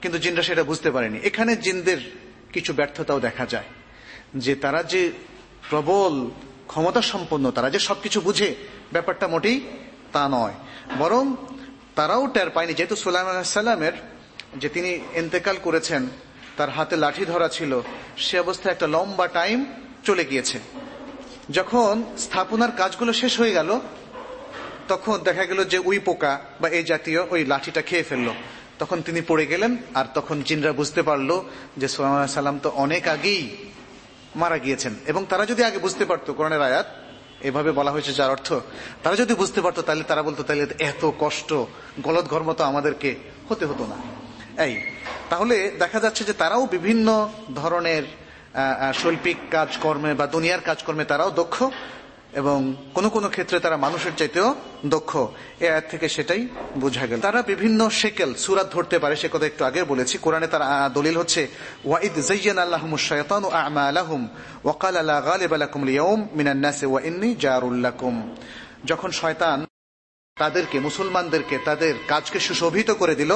কিন্তু জিনরা সেটা বুঝতে পারেনি। এখানে জিনদের কিছু ব্যর্থতাও দেখা যায়। যে তারা যে প্রবল ক্ষমতা সম্পন্ন তারা যে সবকিছু বুঝে, ব্যাপারটা মোটেই তা নয়। বরং তারাও টের পায়নি। যেহেতু সুলাইম আলাহিসাল্লামের যে তিনি এন্তেকাল করেছেন, তার হাতে লাঠি ধরা ছিল, সে অবস্থায় একটা লম্বা টাইম চলে গিয়েছে। যখন স্থাপনার কাজগুলো শেষ হয়ে গেল, তখন দেখা গেল যে উই পোকা বা এই জাতীয় ওই লাঠিটা খেয়ে ফেলল। তখন তিনি পড়ে গেলেন আর তখন জিনরা বুঝতে পারল যে সাল্লাম তো অনেক আগেই মারা গিয়েছেন। এবং তারা যদি আগে বুঝতে পারতো কোরআনের আয়াত এভাবে বলা হয়েছে, যার অর্থ তারা যদি বুঝতে পারতো, তাহলে তারা বলতো, তাহলে এত কষ্ট গলত ঘর মতো আমাদেরকে হতে হতো না। এই, তাহলে দেখা যাচ্ছে যে তারাও বিভিন্ন ধরনের শৈল্পিক কাজকর্মে বা দুনিয়ার কাজকর্মে তারাও দক্ষ। এবং কোন কোন ক্ষেত্রে তারা মানুষের চাইতেও দক্ষ। এ আয়াত থেকে সেটাই বোঝা গেল। তারা বিভিন্ন শেকেল সুরাত ধরতে পারে, সে কথা একটু আগে বলেছি। কোরআনে তার দলিল হচ্ছে ওয়াইদ জাইয়ান আল্লাহম শায়াতানু আমালাহুম ওয়াকাল লা গালিব লাকুম লিয়াউম মিনান নাসি ওয়া ইন্নী জারুল লাকুম। যখন শয়তান তাদেরকে, মুসলমানদেরকে তাদের কাজকে সুশোভিত করে দিল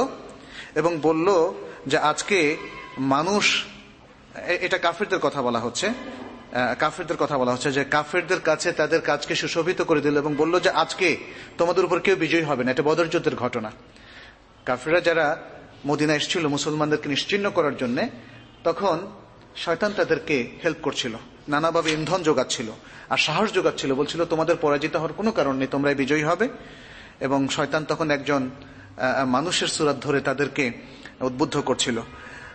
এবং বলল যে, আজকে মানুষ এটা কাফিরদের কথা বলা হচ্ছে কাফেরদের কথা বলা হচ্ছে যে কাফেরদের কাছে তাদের কাজকে সুশোভিত করে দিল এবং বলল যে আজকে তোমাদের উপর কেউ বিজয়ী হবে না, এটা বদর যুদ্ধের ঘটনা। কাফেররা যারা মদিনা এসেছিল মুসলমানদেরকে নিশ্চিন্ন করার জন্য, তখন শয়তান তাদেরকে হেল্প করছিল, নানাভাবে ইন্ধন যোগাচ্ছিল আর সাহস যোগাচ্ছিল, বলছিল, তোমাদের পরাজিত হওয়ার কোনো কারণ নেই তোমরা বিজয়ী হবে। এবং শয়তান তখন একজন মানুষের সুরাত ধরে তাদেরকে উদ্বুদ্ধ করছিল।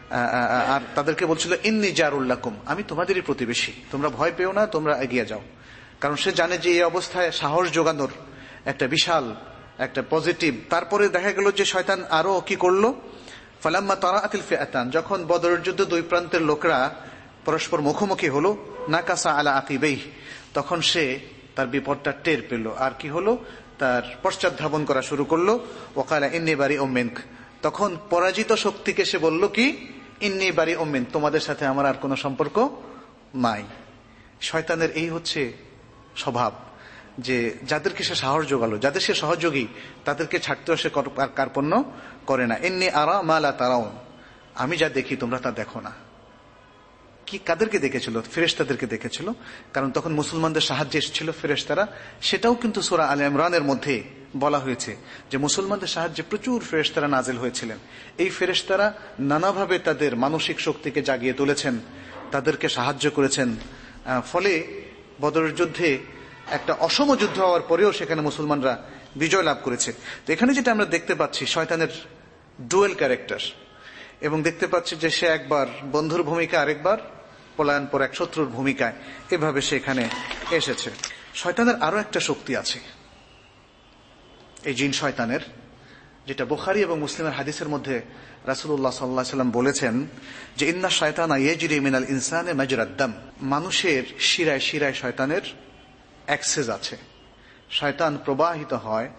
আর তাদেরকে বলছিল, ইন্নি জারুল্লাকুম আমি তোমাদেরই প্রতিবেশী। তোমরা ভয় পেও না, তোমরা এগিয়ে যাও। কারণ সে জানে যে এই অবস্থায় সাহস যোগানোর একটা বিশাল, একটা পজিটিভ। তারপরে দেখা গেল যে শয়তান আরও কি করল? ফালাম্মা তারা আতিল ফেতান যখন বদরের যুদ্ধ দুই প্রান্তের লোকরা পরস্পর মুখোমুখি হলো, নাকাসা আলা আকিবেই তখন সে তার বিপদটা টের পেল। আর কি হলো? তার পশ্চাৎ ধাবন করা শুরু করল। ওকালা ইন্নি বাড়ি ওমেন্ক তখন পরাজিত শক্তিকে সে বলল কি? ইন্নি বাড়ি ওমেন তোমাদের সাথে আমার আর কোনো সম্পর্ক নাই। শয়তানের এই হচ্ছে স্বভাব যে যাদেরকে সে সাহস যোগালো যাদের সে সহযোগী, তাদেরকে ছাড়তেও সে কার্পণ্য করে না। এমনি আরা মালা তারাও আমি যা দেখি তোমরা তা দেখো না। কি কাদেরকে দেখেছিল? ফেরেস্তাদেরকে দেখেছিল। কারণ তখন মুসলমানদের সাহায্যে এসেছিল ফেরেস্তারা সেটাও কিন্তু সোরা আল ইমরানের মধ্যে বলা হয়েছে যে মুসলমানদের সাহায্যে প্রচুর ফেরেস্তারা নাজেল হয়েছিলেন। এই ফেরেস্তারা নানাভাবে তাদের মানসিক শক্তিকে জাগিয়ে তুলেছেন, তাদেরকে সাহায্য করেছেন। ফলে বদরের যুদ্ধে একটা অসম যুদ্ধ হওয়ার পরেও সেখানে মুসলমানরা বিজয় লাভ করেছে। তো এখানে যেটা আমরা দেখতে পাচ্ছি, শয়তানের ডুয়েল ক্যারেক্টার। এবং দেখতে পাচ্ছি যে সে একবার বন্ধুর ভূমিকা আরেকবার পলায়ন পর এক শত্রুর ভূমিকায়। এভাবে সে এখানে এসেছে। শয়তানের আরও একটা শক্তি আছে। এই জিন শয়তানের, যেটা বোখারি এবং মুসলিমের হাদিসের মধ্যে রাসুল্লাহ সাল্লাহ সাল্লাম বলেছেন যে, ইন্না শয়তানা ইয়েজিরি মিনাল ইনসানে মাজরাদ্দাম মানুষের শিরায় শিরায় শয়তানের অ্যাক্সেস আছে। শয়তান প্রবাহিত হয়,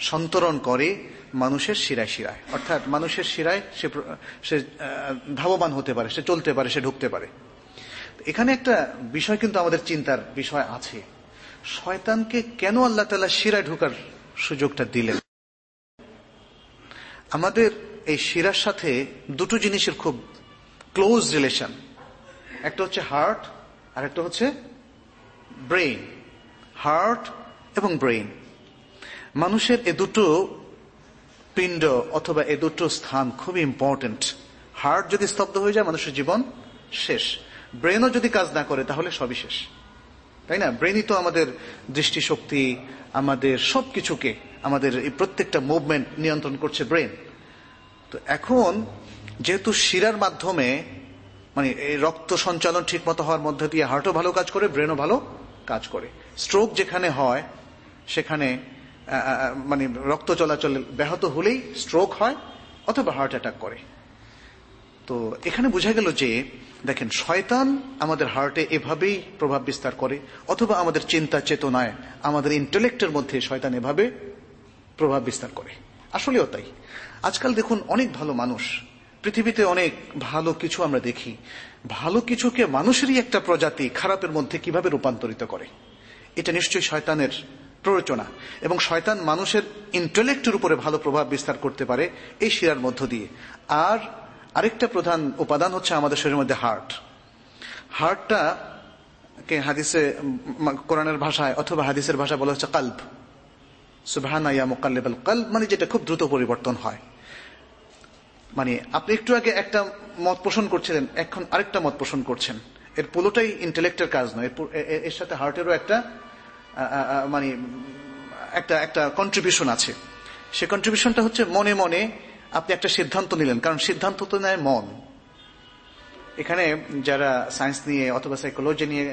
সন্তরণ করে মানুষের শিরায় শিরায়। অর্থাৎ মানুষের শিরায় সে সে ধাবমান হতে পারে, সে চলতে পারে, সে ঢুকতে পারে। এখানে একটা বিষয় কিন্তু আমাদের চিন্তার বিষয় আছে। শয়তানকে কেন আল্লাহ তালা শিরায় ঢুকার সুযোগটা দিলেন। আমাদের এই শিরার সাথে দুটো জিনিসের খুব ক্লোজ রিলেশন একটা হচ্ছে হার্ট আর একটা হচ্ছে ব্রেইন হার্ট এবং ব্রেইন মানুষের এ দুটো পিণ্ড অথবা এ দুটো স্থান খুবই ইম্পর্টেন্ট হার্ট যদি স্তব্ধ হয়ে যায়, মানুষের জীবন শেষ। ব্রেনও যদি কাজ না করে, তাহলে সবই শেষ। তাই না? ব্রেনই তো আমাদের দৃষ্টিশক্তি, আমাদের সবকিছুকে, আমাদের এই প্রত্যেকটা মুভমেন্ট নিয়ন্ত্রণ করছে ব্রেন তো এখন যেহেতু শিরার মাধ্যমে মানে এই রক্ত সঞ্চালন ঠিক মতো হওয়ার মধ্যে দিয়ে হার্টও ভালো কাজ করে ব্রেনও ভালো কাজ করে। স্ট্রোক যেখানে হয়, সেখানে মানে রক্ত চলাচল ব্যাহত হলেই স্ট্রোক হয় অথবা হার্ট অ্যাটাক করে। তো এখানে বোঝা গেল যে, দেখেন, শয়তান আমাদের হার্টে এভাবেই প্রভাব বিস্তার করে, অথবা আমাদের চিন্তা চেতনায় আমাদের ইন্টেলেক্টের মধ্যে শয়তান এভাবে প্রভাব বিস্তার করে। আসলেও তাই। আজকাল দেখুন, অনেক ভালো মানুষ, পৃথিবীতে অনেক ভালো কিছু আমরা দেখি। ভালো কিছুকে মানুষেরই একটা প্রজাতি খারাপের মধ্যে কীভাবে রূপান্তরিত করে? এটা নিশ্চয়ই শয়তানের প্ররোচনা। এবং শয়তান মানুষের ইন্টেলেক্টের উপরে ভালো প্রভাব বিস্তার করতে পারে এই শিরার মধ্য দিয়ে। আর আরেকটা প্রধান উপাদান হচ্ছে আমাদের শরীরের মধ্যে হার্ট হার্টটা কে হাদিসে কোরআনের ভাষায় অথবা হাদিসের ভাষায় বলা হচ্ছে কাল্প সুবহানা মোকাল্লেবাল কাল্প মানে যেটা খুব দ্রুত পরিবর্তন হয়। মানে আপনি একটু আগে একটা মত পোষণ করছিলেন, এখন আরেকটা মত পোষণ করছেন। এর পুরোটাই ইন্টেলেক্টের কাজ নয়। এর সাথে হার্টেরও একটা মানে একটা একটা কন্ট্রিবিউশন আছে। সে কন্ট্রিবিউশনটা হচ্ছে মনে মনে আপনি একটা সিদ্ধান্ত নিলেন, কারণ সিদ্ধান্ত তো নেয় মন। এখানে যারা সায়েন্স নিয়ে অথবা সাইকোলজি নিয়ে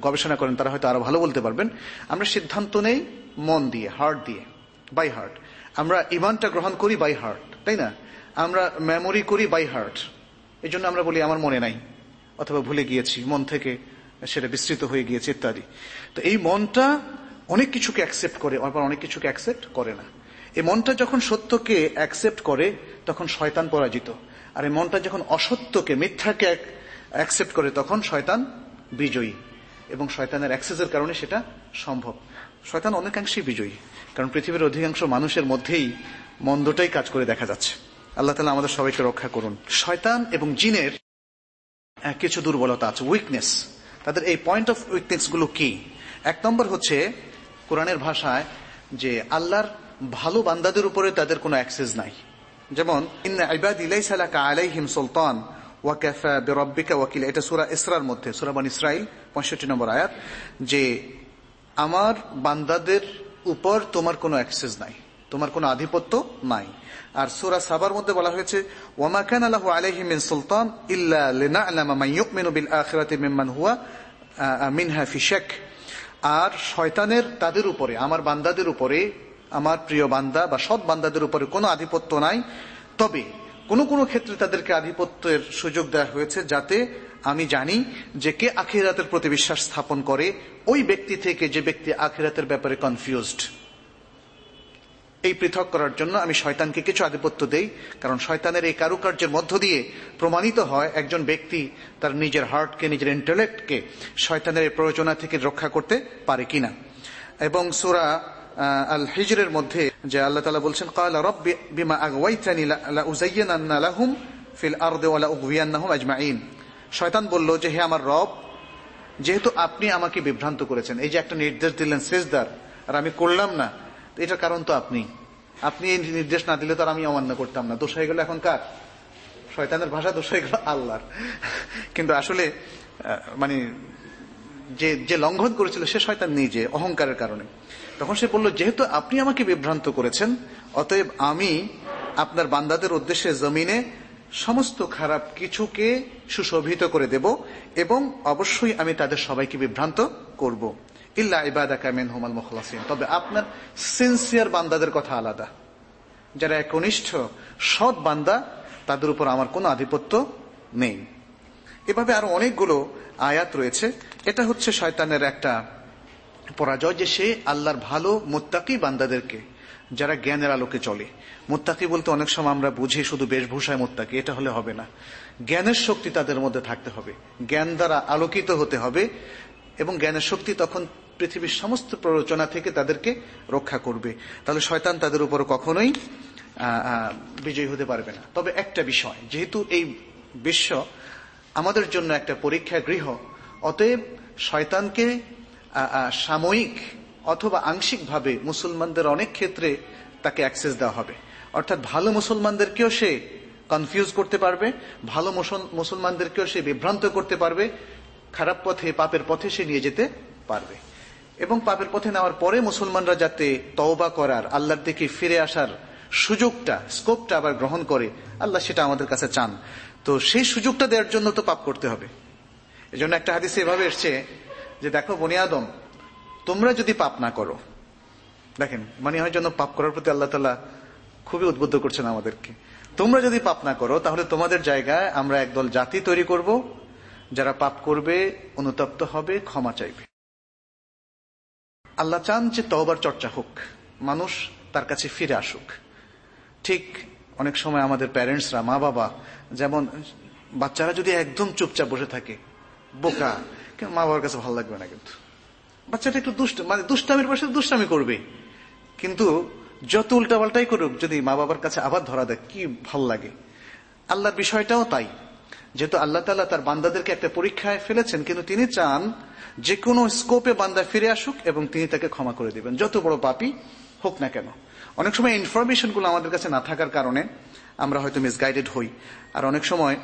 গবেষণা করেন, তারা হয়তো আরও ভালো বলতে পারবেন, আমরা সিদ্ধান্ত নেই মন দিয়ে, হার্ট দিয়ে, বাই হার্ট। আমরা ইমানটা গ্রহণ করি বাই হার্ট, তাই না? আমরা মেমোরি করি বাই হার্ট। এই জন্য আমরা বলি, আমার মনে নাই, অথবা, ভুলে গিয়েছি, মন থেকে সেটা বিস্তৃত হয়ে গিয়েছে, ইত্যাদি। তো এই মনটা অনেক কিছুকে অ্যাকসেপ্ট করে, আবার অনেক কিছুকে অ্যাকসেপ্ট করে না। এই মনটা যখন সত্যকে অ্যাকসেপ্ট করে, তখন শয়তান পরাজিত। আর এই মনটা যখন অসত্যকে, মিথ্যাকে অ্যাকসেপ্ট করে, তখন শয়তান বিজয়ী। এবং শয়তানের অ্যাক্সেসের কারণে সেটা সম্ভব। শয়তান অনেকাংশেই বিজয়ী। কারণ পৃথিবীর অধিকাংশ মানুষের মধ্যেই মন্দটাই কাজ করে দেখা যাচ্ছে। আল্লাহ তালা আমাদের সবাইকে রক্ষা করুন। শয়তান এবং জিনের কিছু দুর্বলতা আছে উইকনেস তাদের এই পয়েন্ট অফ উইকনেসগুলো কি? এক নম্বর হচ্ছে কোরআনের ভাষায় যে আল্লাহর ভালো বান্দাদের উপরে তাদের কোনো অ্যাক্সেস নাই। যেমন আলাইহিম সুলতান ওয়াকাফা বেরব্বিকা ওয়াকিল। এটা সুরা ইসরার মধ্যে সুরাবান ইসরাইল পঁয়ষট্টি নম্বর আয়াত, যে আমার বান্দাদের উপর তোমার কোনো অ্যাক্সেস নাই, তোমার কোনো আধিপত্য নাই। আর সুরা সাবার মধ্যে বলা হয়েছে ওয়ামা কান আল্লাহু আলাইহি মিন সুলতান ইল্লা মিনহা ফি শাক। আর শয়তানের তাদের উপরে, আমার বান্দাদের উপরে আমার প্রিয় বান্দা বা সৎ বান্দাদের উপরে কোনো আধিপত্য নাই। তবে কোনো কোনো ক্ষেত্রে তাদেরকে আধিপত্যের সুযোগ দেওয়া হয়েছে যাতে আমি জানি যে কে আখিরাতের প্রতি বিশ্বাস স্থাপন করে। ওই ব্যক্তি থেকে যে ব্যক্তি আখিরাতের ব্যাপারে কনফিউজড এই পৃথক করার জন্য আমি শয়তানকে কিছু আধিপত্য দেই, কারণ শয়তানের এই কারুকার্যের মধ্য দিয়ে প্রমাণিত হয় একজন ব্যক্তি তার নিজের হার্টকে নিজের ইন্টেলেক্টকে শয়তানের এই প্রয়োজনা থেকে রক্ষা করতে পারে কিনা। এবং সুরা আল হিজরের মধ্যে যে আল্লাহ তালা বলছেন, কাল রব্বি বিমা আগওয়াইতানি লা ফিল আরদি ওয়া লা উগওয়িয়ান্নাহুম আজমাইন শয়তান বলল যে, হে আমার রব, যেহেতু আপনি আমাকে বিভ্রান্ত করেছেন, এই যে একটা নির্দেশ দিলেন সেজদার আর আমি করলাম না এটার কারণ তো আপনি। আপনি এই নির্দেশ না দিলে তো আমি অমান্য করতাম না। দোষ হয়ে গেল এখন কার? শয়তানের ভাষা দোষ হয়ে গেল আল্লাহর। কিন্তু আসলে মানে যে যে লঙ্ঘন করেছিল সে শয়তান নিজে, অহংকারের কারণে। তখন সে বলল, যেহেতু আপনি আমাকে বিভ্রান্ত করেছেন, অতএব আমি আপনার বান্দাদের উদ্দেশ্যে জমিনে সমস্ত খারাপ কিছুকে সুশোভিত করে দেব এবং অবশ্যই আমি তাদের সবাইকে বিভ্রান্ত করব। ইল্লা ইবাদা কামেন হোমাল মুখলাসিন। তবে আপনার সিনসিয়ার বান্দাদের কথা আলাদা। যারা একনিষ্ঠ, সৎ বান্দা, তাদের উপর আমার কোনো আধিপত্য নেই। এভাবে আরও অনেকগুলো আয়াত রয়েছে। এটা হচ্ছে শয়তানের একটা পরাজয় যে সে আল্লাহর ভালো মোত্তাকি বান্দাদেরকে, যারা জ্ঞানের আলোকে চলে। মোত্তাকি বলতে অনেক সময় আমরা বুঝি শুধু বেশভূষায় মোত্তাকি, এটা হলে হবে না। জ্ঞানের শক্তি তাদের মধ্যে থাকতে হবে। জ্ঞান দ্বারা আলোকিত হতে হবে এবং জ্ঞানের শক্তি তখন পৃথিবীর সমস্ত প্ররোচনা থেকে তাদেরকে রক্ষা করবে। তাহলে শয়তান তাদের উপর কখনোই বিজয়ী হতে পারবে না। তবে একটা বিষয়, যেহেতু এই বিশ্ব আমাদের জন্য একটা পরীক্ষা গৃহ। অতএব শয়তানকে সাময়িক অথবা আংশিকভাবে মুসলমানদের অনেক ক্ষেত্রে তাকে অ্যাক্সেস দেওয়া হবে। অর্থাৎ ভালো মুসলমানদেরকেও সে কনফিউজ করতে পারবে, ভালো মুসলমানদেরকেও সে বিভ্রান্ত করতে পারবে, খারাপ পথে, পাপের পথে সে নিয়ে যেতে পারবে। এবং পাপের পথে নেওয়ার পরে মুসলমানরা যাতে তওবা করার, আল্লাহর দিকে ফিরে আসার সুযোগটা, স্কোপটা আবার গ্রহণ করে, আল্লাহ সেটা আমাদের কাছে চান। তো সেই সুযোগটা দেওয়ার জন্য তো পাপ করতে হবে। এজন্য একটা হাদিসে এভাবে এসছে যে দেখো, বনি আদম, তোমরা যদি পাপ না করো, দেখেন মানে হয় জন্য পাপ করার প্রতি আল্লাহ তালা খুবই উদ্বুদ্ধ করছেন আমাদেরকে। তোমরা যদি পাপ না করো, তাহলে তোমাদের জায়গায় আমরা একদল জাতি তৈরি করব, যারা পাপ করবে, অনুতপ্ত হবে, ক্ষমা চাইবে। আল্লাহ চান যে তহবার চর্চা হোক, মানুষ তার কাছে ফিরে আসুক। ঠিক অনেক সময় আমাদের প্যারেন্টসরা মা বাবা যেমন বাচ্চারা যদি একদম চুপচাপ বসে থাকে, বোকা মা বাবার কাছে ভালো লাগবে না কিন্তু। বাচ্চাটা একটু দুষ্ট মানে দুষ্টামির পাশে দুষ্টামি করবে। কিন্তু যত উল্টাপাল্টাই করুক, যদি মা বাবার কাছে আবার ধরা দেয়, কি ভালো লাগে। আল্লাহর বিষয়টাও তাই। যেহেতু আল্লাহ তালা তার বান্দাদেরকে একটা পরীক্ষায় ফেলেছেন, কিন্তু তিনি চান যে কোনো স্কোপে বান্দা ফিরে আসুক এবং তিনি তাকে ক্ষমা করে দিবেন। যত বড় পাপি হোক না কেন। অনেক সময় ইনফরমেশনগুলো আমাদের কাছে না থাকার কারণে আমরা হয়তো মিসগাইডেড হই। আর অনেক সময়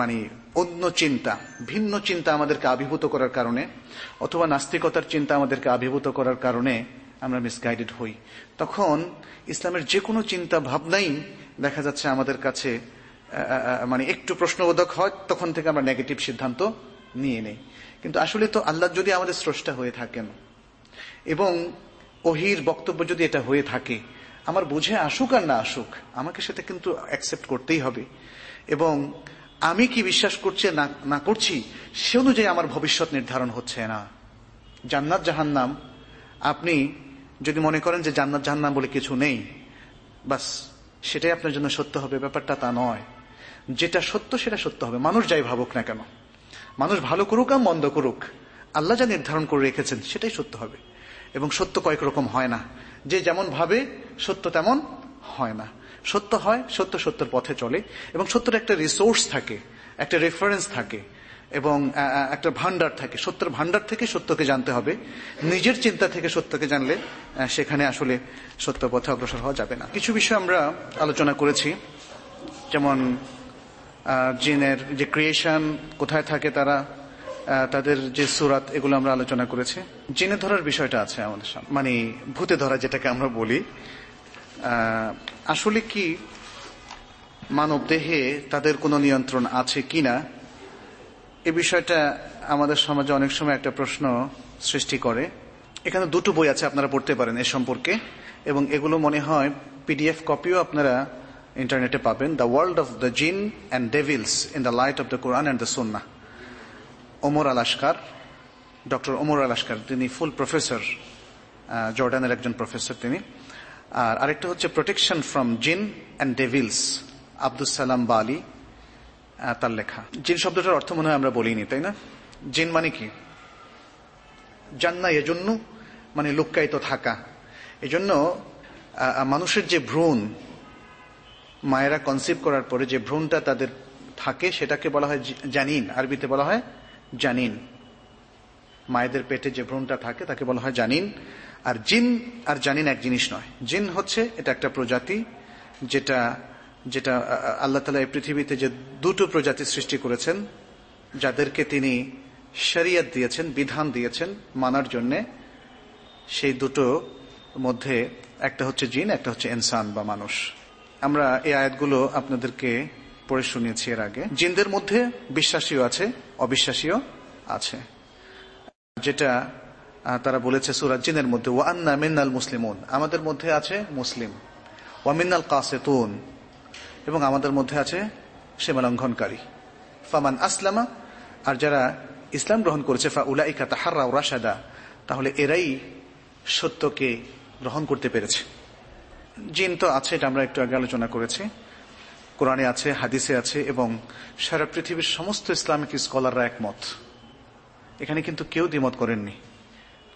মানে অন্য চিন্তা, ভিন্ন চিন্তা আমাদেরকে আবিভূত করার কারণে অথবা নাস্তিকতার চিন্তা আমাদেরকে আবিভূত করার কারণে আমরা মিসগাইডেড হই। তখন ইসলামের যে কোনো চিন্তা ভাবনাই দেখা যাচ্ছে আমাদের কাছে মানে একটু প্রশ্নবোধক হয়, তখন থেকে আমরা নেগেটিভ সিদ্ধান্ত নিয়ে নেই। কিন্তু আসলে তো আল্লাহ যদি আমাদের স্রষ্টা হয়ে থাকেন এবং ওহির বক্তব্য যদি এটা হয়ে থাকে, আমার বুঝে আসুক আর না আসুক, আমাকে সেটা কিন্তু অ্যাকসেপ্ট করতেই হবে। এবং আমি কি বিশ্বাস করছি না করছি, সে অনুযায়ী আমার ভবিষ্যৎ নির্ধারণ হচ্ছে না। জান্নাত জাহান্নাম, আপনি যদি মনে করেন যে জান্নাত জাহান্নাম বলে কিছু নেই, বাস সেটাই আপনার জন্য সত্য হবে, ব্যাপারটা তা নয়। যেটা সত্য সেটা সত্য হবে, মানুষ যাই ভাবুক না কেন। মানুষ ভালো করুক আর মন্দ করুক, আল্লাহ যা নির্ধারণ করে রেখেছেন সেটাই সত্য হবে। এবং সত্য কয়েক রকম হয় না। যে যেমন ভাবে, সত্য তেমন হয় না। সত্য হয়, সত্য সত্যের পথে চলে এবং সত্যের একটা রিসোর্স থাকে, একটা রেফারেন্স থাকে এবং একটা ভান্ডার থাকে। সত্যের ভান্ডার থেকে সত্যকে জানতে হবে। নিজের চিন্তা থেকে সত্যকে জানলে সেখানে আসলে সত্য পথে অগ্রসর হওয়া যাবে না। কিছু বিষয় আমরা আলোচনা করেছি। যেমন জিনের যে ক্রিয়েশন কোথায় থাকে তারা তাদের যে সুরাত, এগুলো আমরা আলোচনা করেছি। জেনে ধরার বিষয়টা আছে আমাদের সামনে। মানে ভূতে ধরা যেটাকে আমরা বলি। আসলে কি মানব দেহে তাদের কোনো নিয়ন্ত্রণ আছে কিনা, এ বিষয়টা আমাদের সমাজে অনেক সময় একটা প্রশ্ন সৃষ্টি করে। এখানে দুটো বই আছে, আপনারা পড়তে পারেন এ সম্পর্কে। এবং এগুলো মনে হয় পিডিএফ কপিও আপনারা ইন্টারনেটে পাবেন। The world of the jinn and devils in the light of the Quran and the Sunnah Omar আলাস্কার ডক্টর ওমর আলাস্কার তিনি ফুল প্রফেসর জর্ডানের একজন প্রফেসর তিনি। আর আরেকটা হচ্ছে protection from jinn and devils Abdul Salam Bali তার লেখা। জিন শব্দটার অর্থ মনে হয় আমরা বলিনি, তাই না? জিন মানে কি? জান্না এজন্য মানে লুক্কায়িত থাকা। এজন্য মানুষের যে ভ্রূণ, মায়েরা কনসিভ করার পরে যে ভ্রূণটা তাদের থাকে, সেটাকে বলা হয় জানিন। আরবিতে বলা হয় জানিন। মায়েদের পেটে যে ভ্রূণটা থাকে, তাকে বলা হয় জানিন। আর জিন আর জানিন এক জিনিস নয়। জিন হচ্ছে, এটা একটা প্রজাতি যেটা যেটা আল্লাহ তালা এই পৃথিবীতে যে দুটো প্রজাতি সৃষ্টি করেছেন, যাদেরকে তিনি শরিয়ত দিয়েছেন, বিধান দিয়েছেন মানার জন্য, সেই দুটো মধ্যে একটা হচ্ছে জিন, একটা হচ্ছে ইনসান বা মানুষ। আমরা এই আয়াতগুলো আপনাদেরকে পড়ে শুনিয়েছি এর আগে। জিনদের মধ্যে বিশ্বাসীও আছে, অবিশ্বাসীও আছে। যেটা তারা বলেছে সুরাজ জিনের মধ্যে ওয়ান্না মিন্নাল মুসলিমুন আমাদের মধ্যে আছে মুসলিম। ওয়ামিনাল কাসেতুন এবং আমাদের মধ্যে আছে সীমালঙ্ঘনকারী। ফামান আসলামা আর যারা ইসলাম গ্রহণ করেছে ফা উলাইকা তাহারা রাশাদা তাহলে এরাই সত্যকে গ্রহণ করতে পেরেছে। জিন তো আছে, এটা আমরা একটু আগে আলোচনা করেছি। কোরআনে আছে, হাদিসে আছে এবং সারা পৃথিবীর সমস্ত ইসলামিক স্কলাররা একমত। এখানে কিন্তু কেউ দ্বিমত করেননি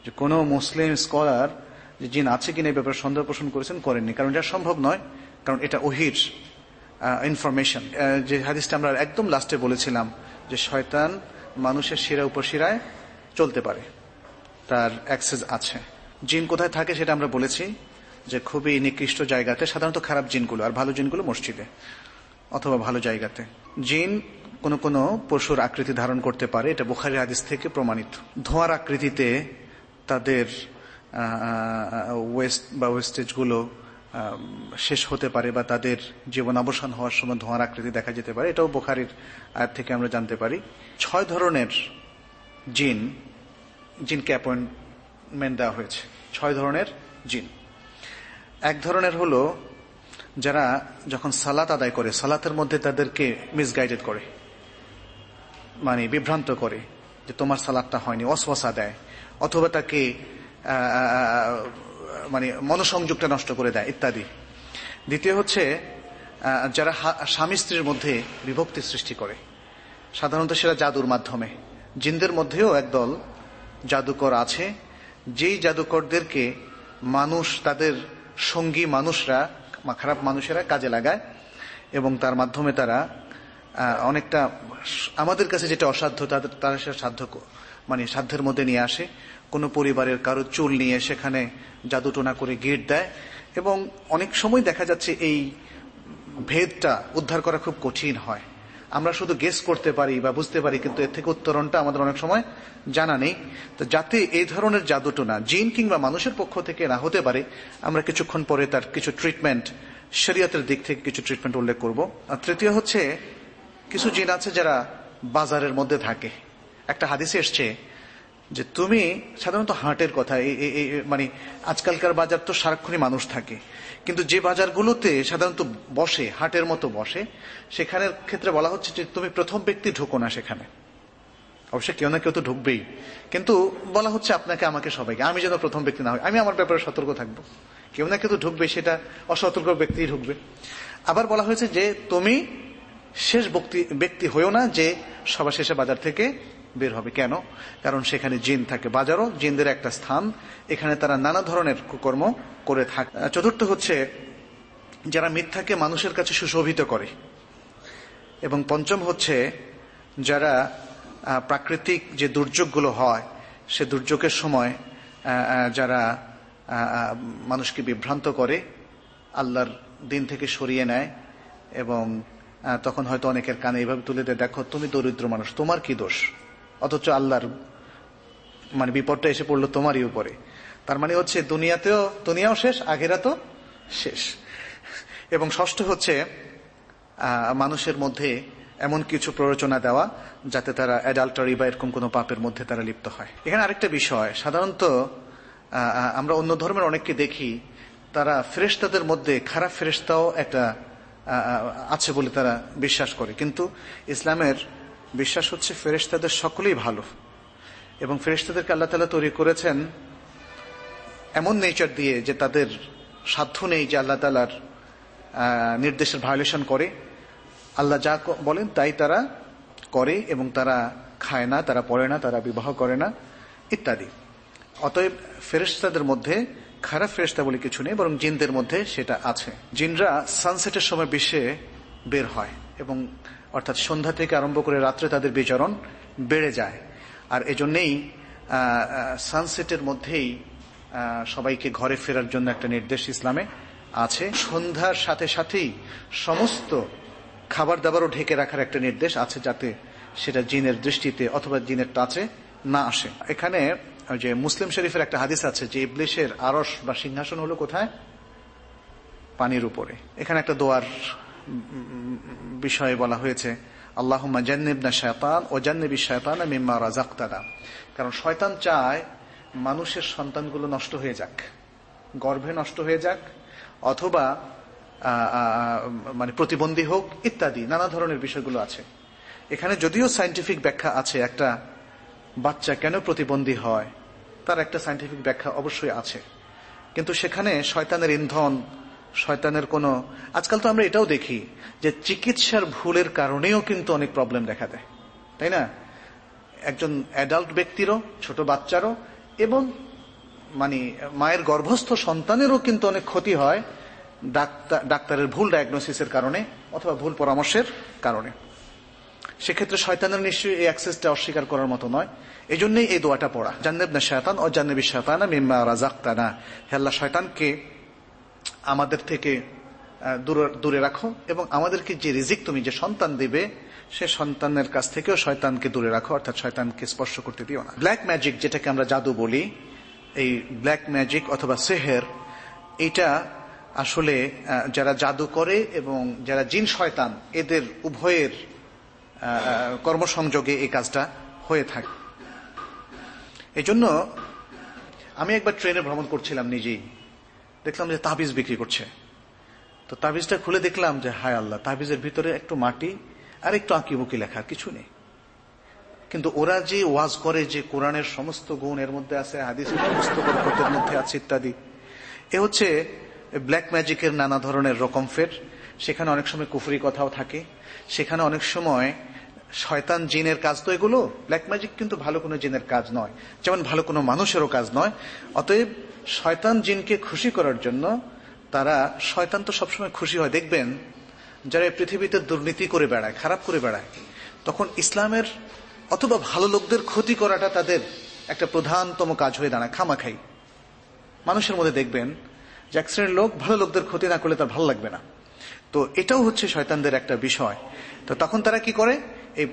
যে কোনো মুসলিম স্কলার যে জিন আছে কিনা এই ব্যাপারে সন্দেহ পোষণ করেছেন, করেননি। কারণ এটা সম্ভব নয়, কারণ এটা ওহির ইনফরমেশন যে হাদিসটা আমরা একদম লাস্টে বলেছিলাম যে শয়তান মানুষের শিরা উপশিরায় চলতে পারে, তার অ্যাক্সেস আছে। জিন কোথায় থাকে সেটা আমরা বলেছি যে খুবই নিকৃষ্ট জায়গাতে সাধারণত খারাপ জিনগুলো, আর ভালো জিনগুলো মসজিদে। অথবা ভালো জায়গাতে। জিন কোন কোন পশুর আকৃতি ধারণ করতে পারে, এটা বুখারি হাদিস থেকে প্রমাণিত। ধোঁয়ার আকৃতিতে তাদের ওয়েস্ট বা ওয়েস্টেজগুলো শেষ হতে পারে বা তাদের জীবন অবসান হওয়ার সময় ধোঁয়ার আকৃতি দেখা যেতে পারে, এটাও বোখারির আয়াত থেকে আমরা জানতে পারি। ছয় ধরনের জিন, জিনকে অ্যাপয়েন্টমেন্ট দেওয়া হয়েছে। ছয় ধরনের জিন। এক ধরনের হলো যারা যখন সালাত আদায় করে, সালাতের মধ্যে তাদেরকে মিসগাইডেড করে মানে বিভ্রান্ত করে যে তোমার সালাদটা হয়নি, অসওয়াসা দেয়, অথবা তাকে মানে মনসংযোগটা নষ্ট করে দেয়, ইত্যাদি। দ্বিতীয় হচ্ছে যারা স্বামী স্ত্রীর মধ্যে বিভক্তি সৃষ্টি করে, সাধারণত সেটা জাদুর মাধ্যমে। জিনদের মধ্যেও একদল জাদুকর আছে, যেই জাদুকরদেরকে মানুষ, তাদের সঙ্গী মানুষরা খারাপ মানুষেরা কাজে লাগায় এবং তার মাধ্যমে তারা অনেকটা আমাদের কাছে যেটা অসাধ্য, তাদের, তারা সেটা সাধ্য মানে সাধ্যের মধ্যে নিয়ে আসে। কোনো পরিবারের কারও চুল নিয়ে সেখানে জাদুটোনা করে গিট দেয় এবং অনেক সময় দেখা যাচ্ছে এই ভেদটা উদ্ধার করা খুব কঠিন হয়। আমরা শুধু গেস করতে পারি বা বুঝতে পারি, কিন্তু এর থেকে উত্তরণটা আমাদের অনেক সময় জানা নেই। তো যাতে এই ধরনের জাদুটোনা জিন কিংবা মানুষের পক্ষ থেকে না হতে পারে, আমরা কিছুক্ষণ পরে তার কিছু ট্রিটমেন্ট শরীয়তের দিক থেকে কিছু ট্রিটমেন্ট উল্লেখ করব। আর তৃতীয় হচ্ছে, কিছু জিন আছে যারা বাজারের মধ্যে থাকে। একটা হাদিসে এসছে যে তুমি সাধারণত হাটের কথা মানে আজকালকার বাজার তো সারাক্ষণই মানুষ থাকে। কিন্তু যে বাজারগুলোতে সাধারণত বসে, হাটের মতো বসে, সেখানের ক্ষেত্রে বলা হচ্ছে যে তুমি প্রথম ব্যক্তি ঢুকো না সেখানে। অবশ্যই কেউ না কেউ তো ঢুকবেই। কিন্তু বলা হচ্ছে আপনাকে, আমাকে সবাইকে। আমি যেন প্রথম ব্যক্তি না হয় আমি আমার ব্যাপারে সতর্ক থাকব। কেউ না কেউ তো ঢুকবে, সেটা অসতর্ক ব্যক্তি ঢুকবে। আবার বলা হয়েছে যে তুমি শেষ ব্যক্তি ব্যক্তি হয়েও না যে সবার শেষে বাজার থেকে বের হবে। কেন? কারণ সেখানে জিন থাকে বাজারও। জিনদের একটা স্থান। এখানে তারা নানা ধরনের কুকর্ম করে থাকে চতুর্থ হচ্ছে যারা মিথ্যাকে মানুষের কাছে সুশোভিত করে। এবং পঞ্চম হচ্ছে যারা প্রাকৃতিক যে দুর্যোগগুলো হয়, সে দুর্যোগের সময় যারা মানুষকে বিভ্রান্ত করে, আল্লাহর দিন থেকে সরিয়ে নেয় এবং তখন হয়তো অনেকের কানে এইভাবে তুলে দেয়, দেখো, তুমি দরিদ্র মানুষ, তোমার কি দোষ? অথচ আল্লাহর মানে বিপদটা এসে পড়ল তোমারই উপরে। তার মানে হচ্ছে দুনিয়াতেও, দুনিয়াও শেষ আগেরা তো শেষ। এবং ষষ্ঠ হচ্ছে মানুষের মধ্যে এমন কিছু প্ররোচনা দেওয়া যাতে তারা অ্যাডাল্টারি বা এরকম কোনো পাপের মধ্যে তারা লিপ্ত হয়। এখানে আরেকটা বিষয়, সাধারণত আমরা অন্য ধর্মের অনেককে দেখি, তারা ফেরেস্তাদের মধ্যে খারাপ ফেরেস্তাও একটা আছে বলে তারা বিশ্বাস করে। কিন্তু ইসলামের বিশ্বাস হচ্ছে ফেরেস্তাদের সকলেই ভালো। এবং ফেরেস্তাদেরকে আল্লাহ তালা তৈরি করেছেন এমন নেচার দিয়ে যে তাদের সাধ্য নেই যে আল্লাহ তালার নির্দেশের ভায়োলেশন করে। আল্লাহ যা বলেন তাই তারা করে এবং তারা খায় না, তারা পড়ে না, তারা বিবাহ করে না, ইত্যাদি। অতএব ফেরেস্তাদের মধ্যে খারাপ ফেরেস্তা বলে কিছু নেই, বরং জিনদের মধ্যে সেটা আছে। জিনরা সানসেটের সময় বিশ্বে বের হয় এবং অর্থাৎ সন্ধ্যা থেকে আরম্ভ করে রাত্রে তাদের বিচরণ বেড়ে যায়। আর এজন্যেই সানসেটের মধ্যেই সবাইকে ঘরে ফেরার জন্য একটা নির্দেশ ইসলামে আছে। সন্ধ্যার সাথে সাথেই সমস্ত খাবার দাবারও ঢেকে রাখার একটা নির্দেশ আছে যাতে সেটা জিনের দৃষ্টিতে অথবা জিনের টাচে না আসে। এখানে যে মুসলিম শরীফের একটা হাদিস আছে যে ইবলিশের আরস বা সিংহাসন হলো কোথায়? পানির উপরে। এখানে একটা দোয়ার বিষয়ে বলা হয়েছে আল্লাহ জান্নিবনা শয়তান ও জান্নিবি শয়তান মিম্মা রাজাক্তাদা কারণ শয়তান চায় মানুষের সন্তানগুলো নষ্ট হয়ে যাক, গর্ভে নষ্ট হয়ে যাক, অথবা মানে প্রতিবন্ধী হোক, ইত্যাদি, নানা ধরনের বিষয়গুলো আছে। এখানে যদিও সাইন্টিফিক ব্যাখ্যা আছে, একটা বাচ্চা কেন প্রতিবন্ধী হয়, তার একটা সাইন্টিফিক ব্যাখ্যা অবশ্যই আছে। কিন্তু সেখানে শয়তানের ইন্ধন শয়তানের কোনো, আজকাল তো আমরা এটাও দেখি যে চিকিৎসার ভুলের কারণেও কিন্তু অনেক প্রবলেম দেখা দেয়। তাই না? একজন অ্যাডাল্ট ব্যক্তিরও, ছোট বাচ্চারও, এবং মানে মায়ের গর্ভস্থ সন্তানেরও কিন্তু অনেক ক্ষতি হয় ডাক্তার ডাক্তারের ভুল ডায়াগনোসিসের কারণে অথবা ভুল পরামর্শের কারণে। সেক্ষেত্রে শয়তানের নিশ্চয়ই এই অ্যাক্সেসটা অস্বীকার করার মতো নয়। এই জন্যই এই দোয়াটা পড়া জান্নেব না শয়তান ও জান্নেবী শয়তানা মিম্মা রাজাক্তানা হেল্লা শয়তানকে আমাদের থেকে দূরে রাখো এবং আমাদেরকে যে রিজিক তুমি যে সন্তান দিবে, সে সন্তানের কাছ থেকেও শয়তানকে দূরে রাখো, অর্থাৎ শয়তানকে স্পর্শ করতে দিও না। ব্ল্যাক ম্যাজিক যেটাকে আমরা জাদু বলি, এই ব্ল্যাক ম্যাজিক অথবা সেহের এটা আসলে যারা জাদু করে এবং যারা জিন শয়তান, এদের উভয়ের কর্মসংযোগে এই কাজটা হয়ে থাকে। এই জন্য আমি একবার ট্রেনে ভ্রমণ করছিলাম নিজেই। দেখলাম যে তাবিজ বিক্রি করছে। তো তাবিজটা খুলে দেখলাম যে, হায় আল্লাহ, তাবিজের ভিতরে একটু মাটি আর একটু আঁকিবুকি লেখা কিছু নেই। কিন্তু ওরা যে ওয়াজ করে যে কোরআনের সমস্ত গুণ এর মধ্যে আছে, হাদিসের সমস্ত মধ্যে আছে ইত্যাদি, এ হচ্ছে ব্ল্যাক ম্যাজিকের নানা ধরনের রকম ফের। সেখানে অনেক সময় কুফরি কথাও থাকে। সেখানে অনেক সময় শয়তান জিনের কাজ তো এগুলো ব্ল্যাক ম্যাজিক কিন্তু ভালো কোনো জিনের কাজ নয়। যেমন ভালো কোনো মানুষেরও কাজ নয়। অতএব শয়তান জিনকে খুশি করার জন্য তারা শয়তান তো সবসময় খুশি হয়, দেখবেন? যারা পৃথিবীতে দুর্নীতি করে বেড়ায়, খারাপ করে বেড়ায়, তখন ইসলামের অথবা ভালো লোকদের ক্ষতি করাটা তাদের একটা প্রধানতম কাজ হয়ে দাঁড়ায়, খামাখাই। মানুষের মধ্যে দেখবেন যে এক শ্রেণির লোক ভালো লোকদের ক্ষতি না করলে তার ভালো লাগবে না। তো এটাও হচ্ছে শয়তানদের একটা বিষয়। তো তখন তারা কি করে? এই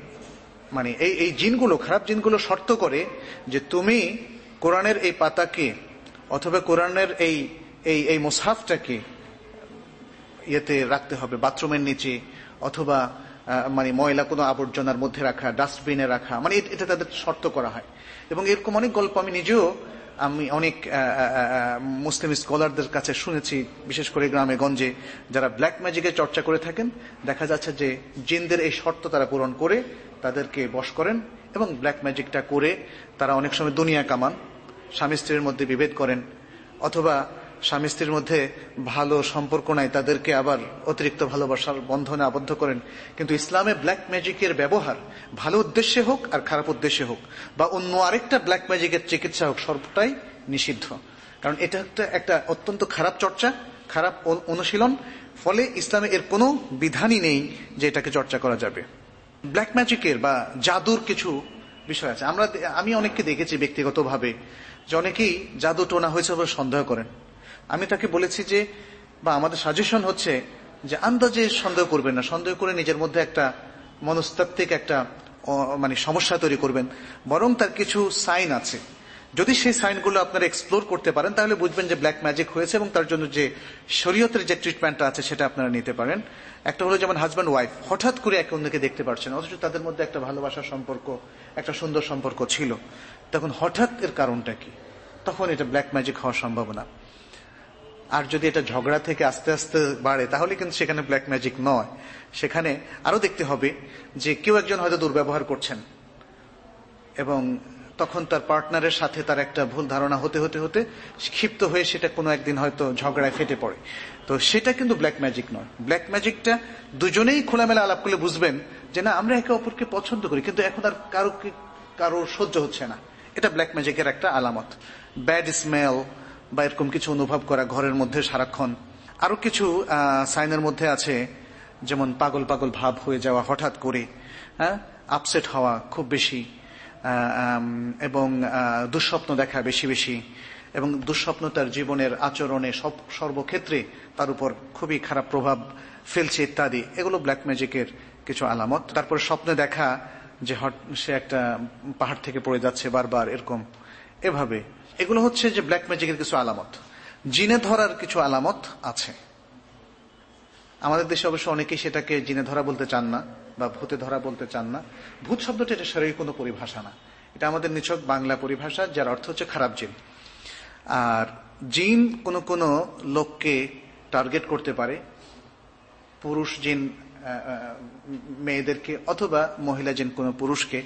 মানে এই এই জিনগুলো, খারাপ জিনগুলো শর্ত করে যে তুমি কোরআনের এই পাতাকে অথবা কোরআনের এই এই এই মুসাফটাকে ইয়েতে রাখতে হবে, বাথরুমের নিচে, অথবা মানে ময়লা কোনো আবর্জনার মধ্যে রাখা, ডাস্টবিনে রাখা মানে এটা তাদের শর্ত করা হয়। এবং এরকম অনেক গল্প আমি নিজেও, আমি অনেক মুসলিম স্কলারদের কাছে শুনেছি, বিশেষ করে গ্রামে গঞ্জে, যারা ব্ল্যাক ম্যাজিকের চর্চা করে থাকেন, দেখা যাচ্ছে যে জিনদের এই শর্ত তারা পূরণ করে, তাদেরকে বশ করেন এবং ব্ল্যাক ম্যাজিকটা করে তারা অনেক সময় দুনিয়া কামান। স্বামী স্ত্রীর মধ্যে বিভেদ করেন, অথবা স্বামী স্ত্রীর মধ্যে ভালো সম্পর্ক নাই, তাদেরকে আবার অতিরিক্ত ভালোবাসার বন্ধনে আবদ্ধ করেন। কিন্তু ইসলামে ব্ল্যাক ম্যাজিকের ব্যবহার ভালো উদ্দেশ্যে হোক আর খারাপ উদ্দেশ্যে হোক, বা অন্য আরেকটা ব্ল্যাক ম্যাজিকের চিকিৎসা হোক সর্বটাই নিষিদ্ধ। কারণ এটা একটা একটা অত্যন্ত খারাপ চর্চা, খারাপ অনুশীলন, ফলে ইসলামে এর কোনো বিধানই নেই যে এটাকে চর্চা করা যাবে। ব্ল্যাক ম্যাজিকের বা জাদুর কিছু বিষয় আছে। আমরা আমি অনেককে দেখেছি ব্যক্তিগতভাবে যে অনেকেই জাদু টোনা হয়েছে বলে সন্দেহ করেন? আমি তাকে বলেছি যে, বা আমাদের সাজেশন হচ্ছে যে আন্দাজে সন্দেহ করবেন না। সন্দেহ করে নিজের মধ্যে একটা মনস্তাত্ত্বিক একটা মানে সমস্যা তৈরি করবেন। বরং তার কিছু সাইন আছে। যদি সেই সাইনগুলো আপনারা এক্সপ্লোর করতে পারেন, তাহলে বুঝবেন যে ব্ল্যাক ম্যাজিক হয়েছে এবং তার জন্য যে শরীয়তের যে ট্রিটমেন্টটা আছে সেটা আপনারা নিতে পারেন। একটা হলো যেমন হাজব্যান্ড ওয়াইফ হঠাৎ করে একে অন্যকে দেখতে পারছেন, অথচ তাদের মধ্যে একটা ভালোবাসার সম্পর্ক, একটা সুন্দর সম্পর্ক ছিল। তখন হঠাৎ এর কারণটা কি? তখন এটা ব্ল্যাক ম্যাজিক হওয়ার সম্ভাবনা। আর যদি এটা ঝগড়া থেকে আস্তে আস্তে বাড়ে, তাহলে কিন্তু সেখানে ব্ল্যাক ম্যাজিক নয়। সেখানে আরও দেখতে হবে যে কেউ একজন হয়তো দুর্ব্যবহার করছেন এবং তখন তার পার্টনারের সাথে তার একটা ভুল ধারণা হতে হতে হতে ক্ষিপ্ত হয়ে সেটা কোনো একদিন হয়তো ঝগড়ায় ফেটে পড়ে। তো সেটা কিন্তু ব্ল্যাক ম্যাজিক নয়। ব্ল্যাক ম্যাজিকটা দুজনেই খোলামেলা আলাপ করলে বুঝবেন যে না, আমরা একে অপরকে পছন্দ করি, কিন্তু এখন আর কারও কারও সহ্য হচ্ছে না। এটা ব্ল্যাক ম্যাজিকের একটা আলামত। ব্যাড স্মেল বা এরকম কিছু অনুভব করা, ঘরের মধ্যে সারাক্ষণ। আরও কিছু সাইনের মধ্যে আছে, যেমন পাগল পাগল ভাব হয়ে যাওয়া হঠাৎ করে হ্যাঁ? আপসেট হওয়া খুব বেশি এবং দুঃস্বপ্ন দেখা বেশি বেশি, এবং দুঃস্বপ্ন তার জীবনের আচরণে সব, সর্বক্ষেত্রে তার উপর খুবই খারাপ প্রভাব ফেলছে ইত্যাদি। এগুলো ব্ল্যাক ম্যাজিকের কিছু আলামত। তারপর স্বপ্নে দেখা যে সে একটা পাহাড় থেকে পড়ে যাচ্ছে বারবার, এরকম। এভাবে। এগুলো হচ্ছে যে ব্ল্যাক ম্যাজিকের কিছু আলামত। জিনে ধরার কিছু আলামত আছে। আমাদের দেশে অবশ্য অনেকেই সেটাকে জিনে ধরা বলতে চান না, বা ভূতে ধরা বলতে চান না। ভূত শব্দটা এটা শারীরিক কোনো পরিভাষা না। এটা আমাদের নিছক বাংলা পরিভাষা, যার অর্থ হচ্ছে খারাপ জিন। আর জিন কোন কোন লোককে টার্গেট করতে পারে। পুরুষ জিন মেয়েদেরকে অথবা মহিলা যেন কোন পুরুষকে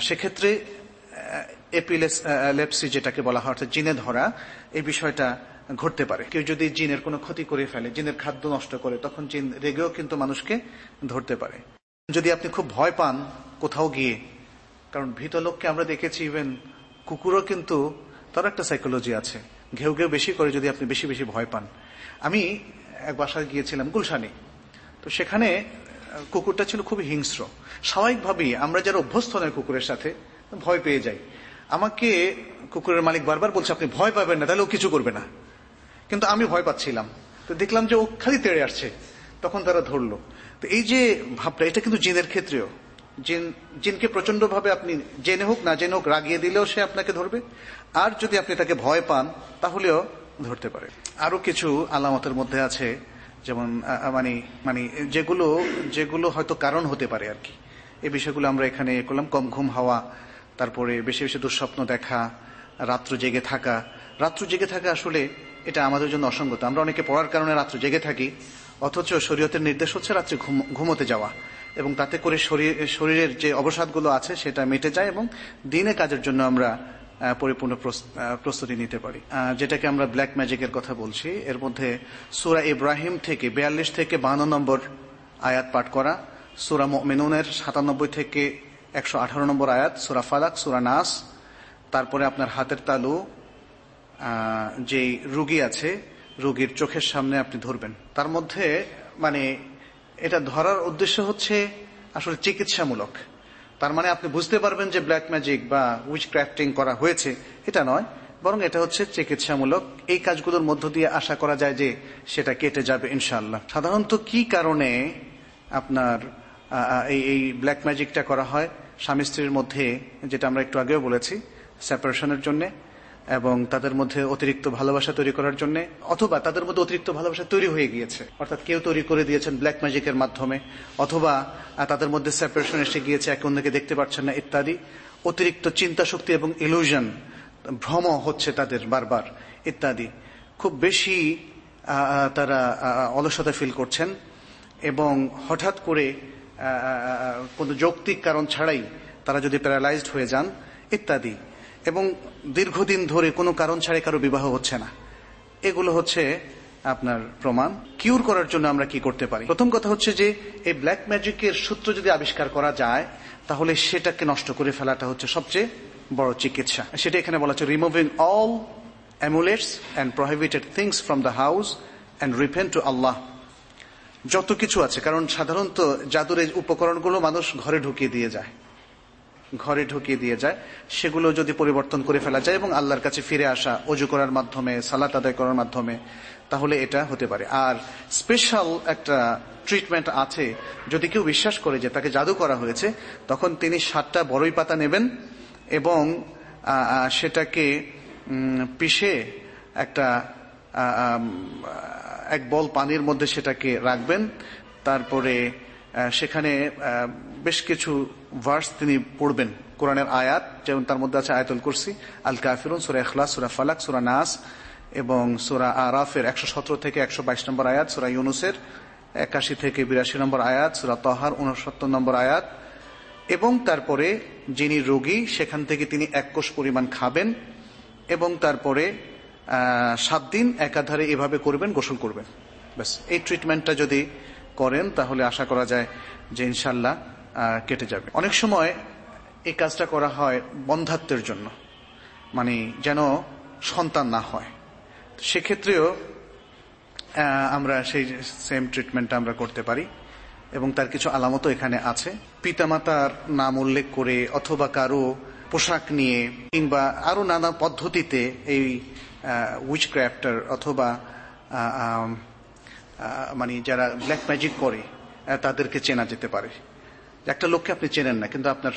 সেক্ষেত্রে এপিলেপসি যেটাকে বলা হয়, অর্থাৎ জিনে ধরা, এই বিষয়টা ঘটতে পারে। কেউ যদি জিনের কোনো ক্ষতি করে ফেলে, জিনের খাদ্য নষ্ট করে, তখন জিন রেগেও কিন্তু মানুষকে ধরতে পারে। যদি আপনি খুব ভয় পান কোথাও গিয়ে, কারণ ভীত লোককে আমরা দেখেছি, ইভেন কুকুরও কিন্তু তার একটা সাইকোলজি আছে। ঘেউ ঘেউ বেশি করে যদি আপনি বেশি বেশি ভয় পান। আমি এক বাসায় গিয়েছিলাম, গুলশানে। তো সেখানে কুকুরটা ছিল খুবই হিংস্র। স্বাভাবিকভাবেই আমরা যারা অভ্যস্ত নয় কুকুরের সাথে, ভয় পেয়ে যাই। আমাকে কুকুরের মালিক বারবার বলছে, আপনি ভয় পাবেন না, তাহলে ও কিছু করবে না। কিন্তু আমি ভয় পাচ্ছিলাম। তো দেখলাম যে ও খালি তেড়ে আসছে। তখন তারা ধরলো। তো এই যে ভাবটা, এটা কিন্তু জিনের ক্ষেত্রেও। জিন, জিনকে প্রচণ্ড ভাবে আপনি জেনে হোক, না জেনে হোক, রাগিয়ে দিলেও সে আপনাকে ধরবে। আর যদি আপনি তাকে ভয় পান, তাহলেও ধরতে পারে। আরও কিছু আলামতের মধ্যে আছে। যেমন মানে মানে যেগুলো যেগুলো হয়তো কারণ হতে পারে আর কি। এই বিষয়গুলো আমরা এখানে করলাম, কম ঘুম হওয়া, তারপরে বেশি বেশি দুঃস্বপ্ন দেখা, রাত্র জেগে থাকা। রাত্র জেগে থাকা আসলে এটা আমাদের জন্য অসঙ্গত। আমরা অনেকে পড়ার কারণে রাত্র জেগে থাকি, অথচ শরীয়তের নির্দেশ হচ্ছে রাত্রে ঘুমোতে যাওয়া। এবং তাতে করে শরীরের যে অবসাদগুলো আছে, সেটা মেটে যায় এবং দিনে কাজের জন্য আমরা পরিপূর্ণ প্রস্তুতি নিতে পারি। যেটাকে আমরা ব্ল্যাক ম্যাজিকের কথা বলছি, এর মধ্যে সুরা ইব্রাহিম থেকে বিয়াল্লিশ থেকে বান্ন নম্বর আয়াত পাঠ করা, সুরা মেনুনের সাতানব্বই থেকে একশো আঠারো নম্বর আয়াত, সুরা ফালাক, সুরা নাস, তারপরে আপনার হাতের তালু যে রুগী আছে, রুগীর চোখের সামনে আপনি ধরবেন। তার মধ্যে মানে এটা ধরার উদ্দেশ্য হচ্ছে আসলে চিকিৎসামূলক। তার মানে আপনি বুঝতে পারবেন যে ব্ল্যাক ম্যাজিক বা উইচ ক্রাফটিং করা হয়েছে। এটা নয়, বরং এটা হচ্ছে চিকিৎসামূলক। এই কাজগুলোর মধ্য দিয়ে আশা করা যায় যে সেটা কেটে যাবে ইনশাল্লাহ সাধারণত কি কারণে আপনার এই ব্ল্যাক ম্যাজিকটা করা হয়? স্বামী স্ত্রীর মধ্যে, যেটা আমরা একটু আগেও বলেছি সেপারেশনের জন্য। এবং তাদের মধ্যে অতিরিক্ত ভালোবাসা তৈরি করার জন্য, অথবা তাদের মধ্যে অতিরিক্ত ভালোবাসা তৈরি হয়ে গিয়েছে। অর্থাৎ কেউ তৈরি করে দিয়েছেন ব্ল্যাক ম্যাজিকের মাধ্যমে, অথবা তাদের মধ্যে সেপারেশন এসে গিয়েছে, একে অন্যকে দেখতে পাচ্ছেন না, ইত্যাদি। অতিরিক্ত চিন্তা শক্তি এবং ইলুশন ভ্রম হচ্ছে তাদের বারবার, ইত্যাদি। খুব বেশি তারা অলসতা ফিল করছেন, এবং হঠাৎ করে কোনো যৌক্তিক কারণ ছাড়াই তারা যদি প্যারালাইজড হয়ে যান, ইত্যাদি। এবং দীর্ঘদিন ধরে কোনো কারণ ছাড়াই কারও বিবাহ হচ্ছে না। এগুলো হচ্ছে আপনার প্রমাণ। কিউর করার জন্য আমরা কি করতে পারি? প্রথম কথা হচ্ছে যে, এই ব্ল্যাক ম্যাজিকের সূত্র যদি আবিষ্কার করা যায়, তাহলে সেটাকে নষ্ট করে ফেলাটা হচ্ছে সবচেয়ে বড় চিকিৎসা। সেটা এখানে বলা হচ্ছে removing all amulets and prohibited things from the house and repent to Allah যত কিছু আছে, কারণ সাধারণত জাদুর এই উপকরণগুলো মানুষ ঘরে ঢুকিয়ে দিয়ে যায়। ঘরে ঢুকিয়ে দিয়ে যায়, সেগুলো যদি পরিবর্তন করে ফেলা যায় এবং আল্লাহর কাছে ফিরে আসা, অজু করার মাধ্যমে, সালাত আদায় করার মাধ্যমে, তাহলে এটা হতে পারে। আর স্পেশাল একটা ট্রিটমেন্ট আছে, যদি কেউ বিশ্বাস করে যে তাকে জাদু করা হয়েছে, তখন তিনি সাতটা বড়ই পাতা নেবেন এবং সেটাকে পিষে একটা এক বল পানির মধ্যে সেটাকে রাখবেন। তারপরে সেখানে বেশ কিছু ভার্স তিনি পড়বেন, কোরআনের আয়াত, যেমন তার মধ্যে আছে আয়াতুল কুরসি আল কাফিরুন সুরা এখলাস সুরা ফালাক, সুরা নাস এবং সুরা আরাফের একশো সতেরো থেকে একশো বাইশ নম্বর আয়াত, সুরা ইউনুসের একাশি থেকে বিরাশি নম্বর আয়াত, সুরা তহার উনসত্তর নম্বর আয়াত। এবং তারপরে যিনি রোগী, সেখান থেকে তিনি এক কোষ পরিমাণ খাবেন এবং তারপরে সাত দিন একাধারে এভাবে করবেন, গোসল করবেন। ব্যাস, এই ট্রিটমেন্টটা যদি করেন, তাহলে আশা করা যায় যে ইনশাল্লাহ কেটে যাবে। অনেক সময় এই কাজটা করা হয় বন্ধাত্বের জন্য মানে যেন সন্তান না হয়। সেক্ষেত্রেও আমরা সেই সেম ট্রিটমেন্টটা আমরা করতে পারি এবং তার কিছু আলামতও এখানে আছে। পিতামাতার নাম উল্লেখ করে অথবা কারও পোশাক নিয়ে কিংবা আরও নানা পদ্ধতিতে এই উইচ ক্রাফটার অথবা মানে যারা ব্ল্যাক ম্যাজিক করে তাদেরকে চেনা যেতে পারে। একটা লোককে আপনি চেনেন না, কিন্তু আপনার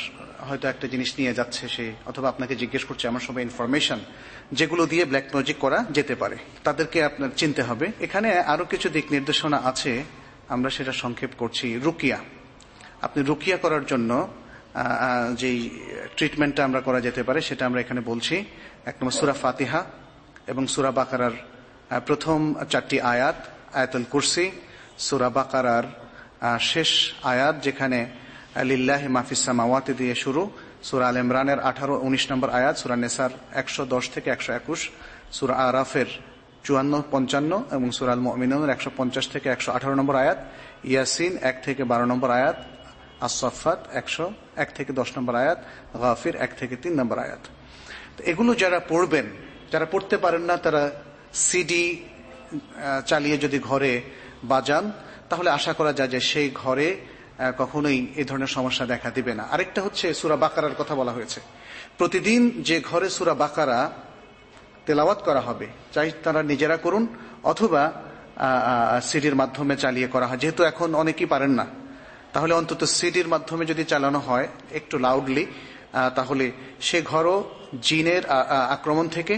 হয়তো একটা জিনিস নিয়ে যাচ্ছে সে, অথবা আপনাকে জিজ্ঞেস করছে এমন সময় ইনফরমেশন যেগুলো দিয়ে ব্ল্যাক ম্যাজিক করা যেতে পারে। তাদেরকে আপনার চিনতে হবে। এখানে আরও কিছু দিক নির্দেশনা আছে। আমরা সেটা সংক্ষেপ করছি। রুকিয়া। আপনি রুকিয়া করার জন্য যেই ট্রিটমেন্টটা আমরা করা যেতে পারে, সেটা আমরা এখানে বলছি। এক নম্বর সুরা ফাতিহা এবং সুরা বাকারার প্রথম চারটি আয়াত, আয়াতুল কুরসি। সুরা বাকারার শেষ আয়াত যেখানে লিল্লাহ মাহফিসামাওয়াতে দিয়ে শুরু। সুরা আল ইমরানের আঠারো, উনিশ নম্বর আয়াত, সুরা নেসার একশো দশ থেকে একশো একুশ, সুরা আরাফের চুয়ান্ন, পঞ্চান্ন এবং সুরাল মিনের একশো পঞ্চাশ থেকে একশো আঠারো নম্বর আয়াত, ইয়াসিন এক থেকে বারো নম্বর আয়াত আসফাত একশো এক থেকে দশ নম্বর আয়াত, গাফির এক থেকে তিন নম্বর আয়াত। এগুলো যারা পড়বেন, যারা পড়তে পারেন না, তারা সিডি চালিয়ে যদি ঘরে বাজান, তাহলে আশা করা যায় যে সেই ঘরে কখনোই এই ধরনের সমস্যা দেখা দিবে না। আরেকটা হচ্ছে সুরা বাকারার কথা বলা হয়েছে। প্রতিদিন যে ঘরে সুরা বাকারা তেলাওয়াত করা হবে, চাই তারা নিজেরা করুন অথবা সিডির মাধ্যমে চালিয়ে করা হয়। যেহেতু এখন অনেকেই পারেন না। তাহলে অন্তত সিডির মাধ্যমে যদি চালানো হয় একটু লাউডলি তাহলে সে ঘরও জিনের আক্রমণ থেকে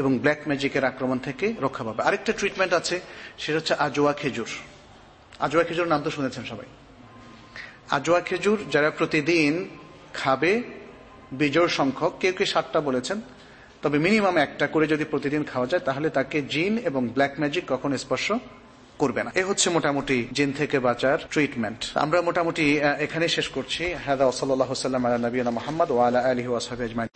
এবং ব্ল্যাক ম্যাজিকের আক্রমণ থেকে রক্ষা পাবে। আরেকটা ট্রিটমেন্ট আছে, সেটা হচ্ছে আজোয়া খেজুর। আজোয়া খেজুর নাম তো শুনেছেন সবাই। আজোয়া খেজুর যারা প্রতিদিন খাবে, বিজোড় সংখ্যক, কেউ কেউ সাতটা বলেছেন, তবে মিনিমাম একটা করে যদি প্রতিদিন খাওয়া যায়, তাহলে তাকে জিন এবং ব্ল্যাক ম্যাজিক কখনো স্পর্শ করবে না। এ হচ্ছে মোটামুটি জিন থেকে বাঁচার ট্রিটমেন্ট। আমরা মোটামুটি এখানে শেষ করছি। হাদা ওসল্লাহ সাল্লাম আলা নবীনা মোহাম্মদ ওয়ালা আলহি আজমাইন।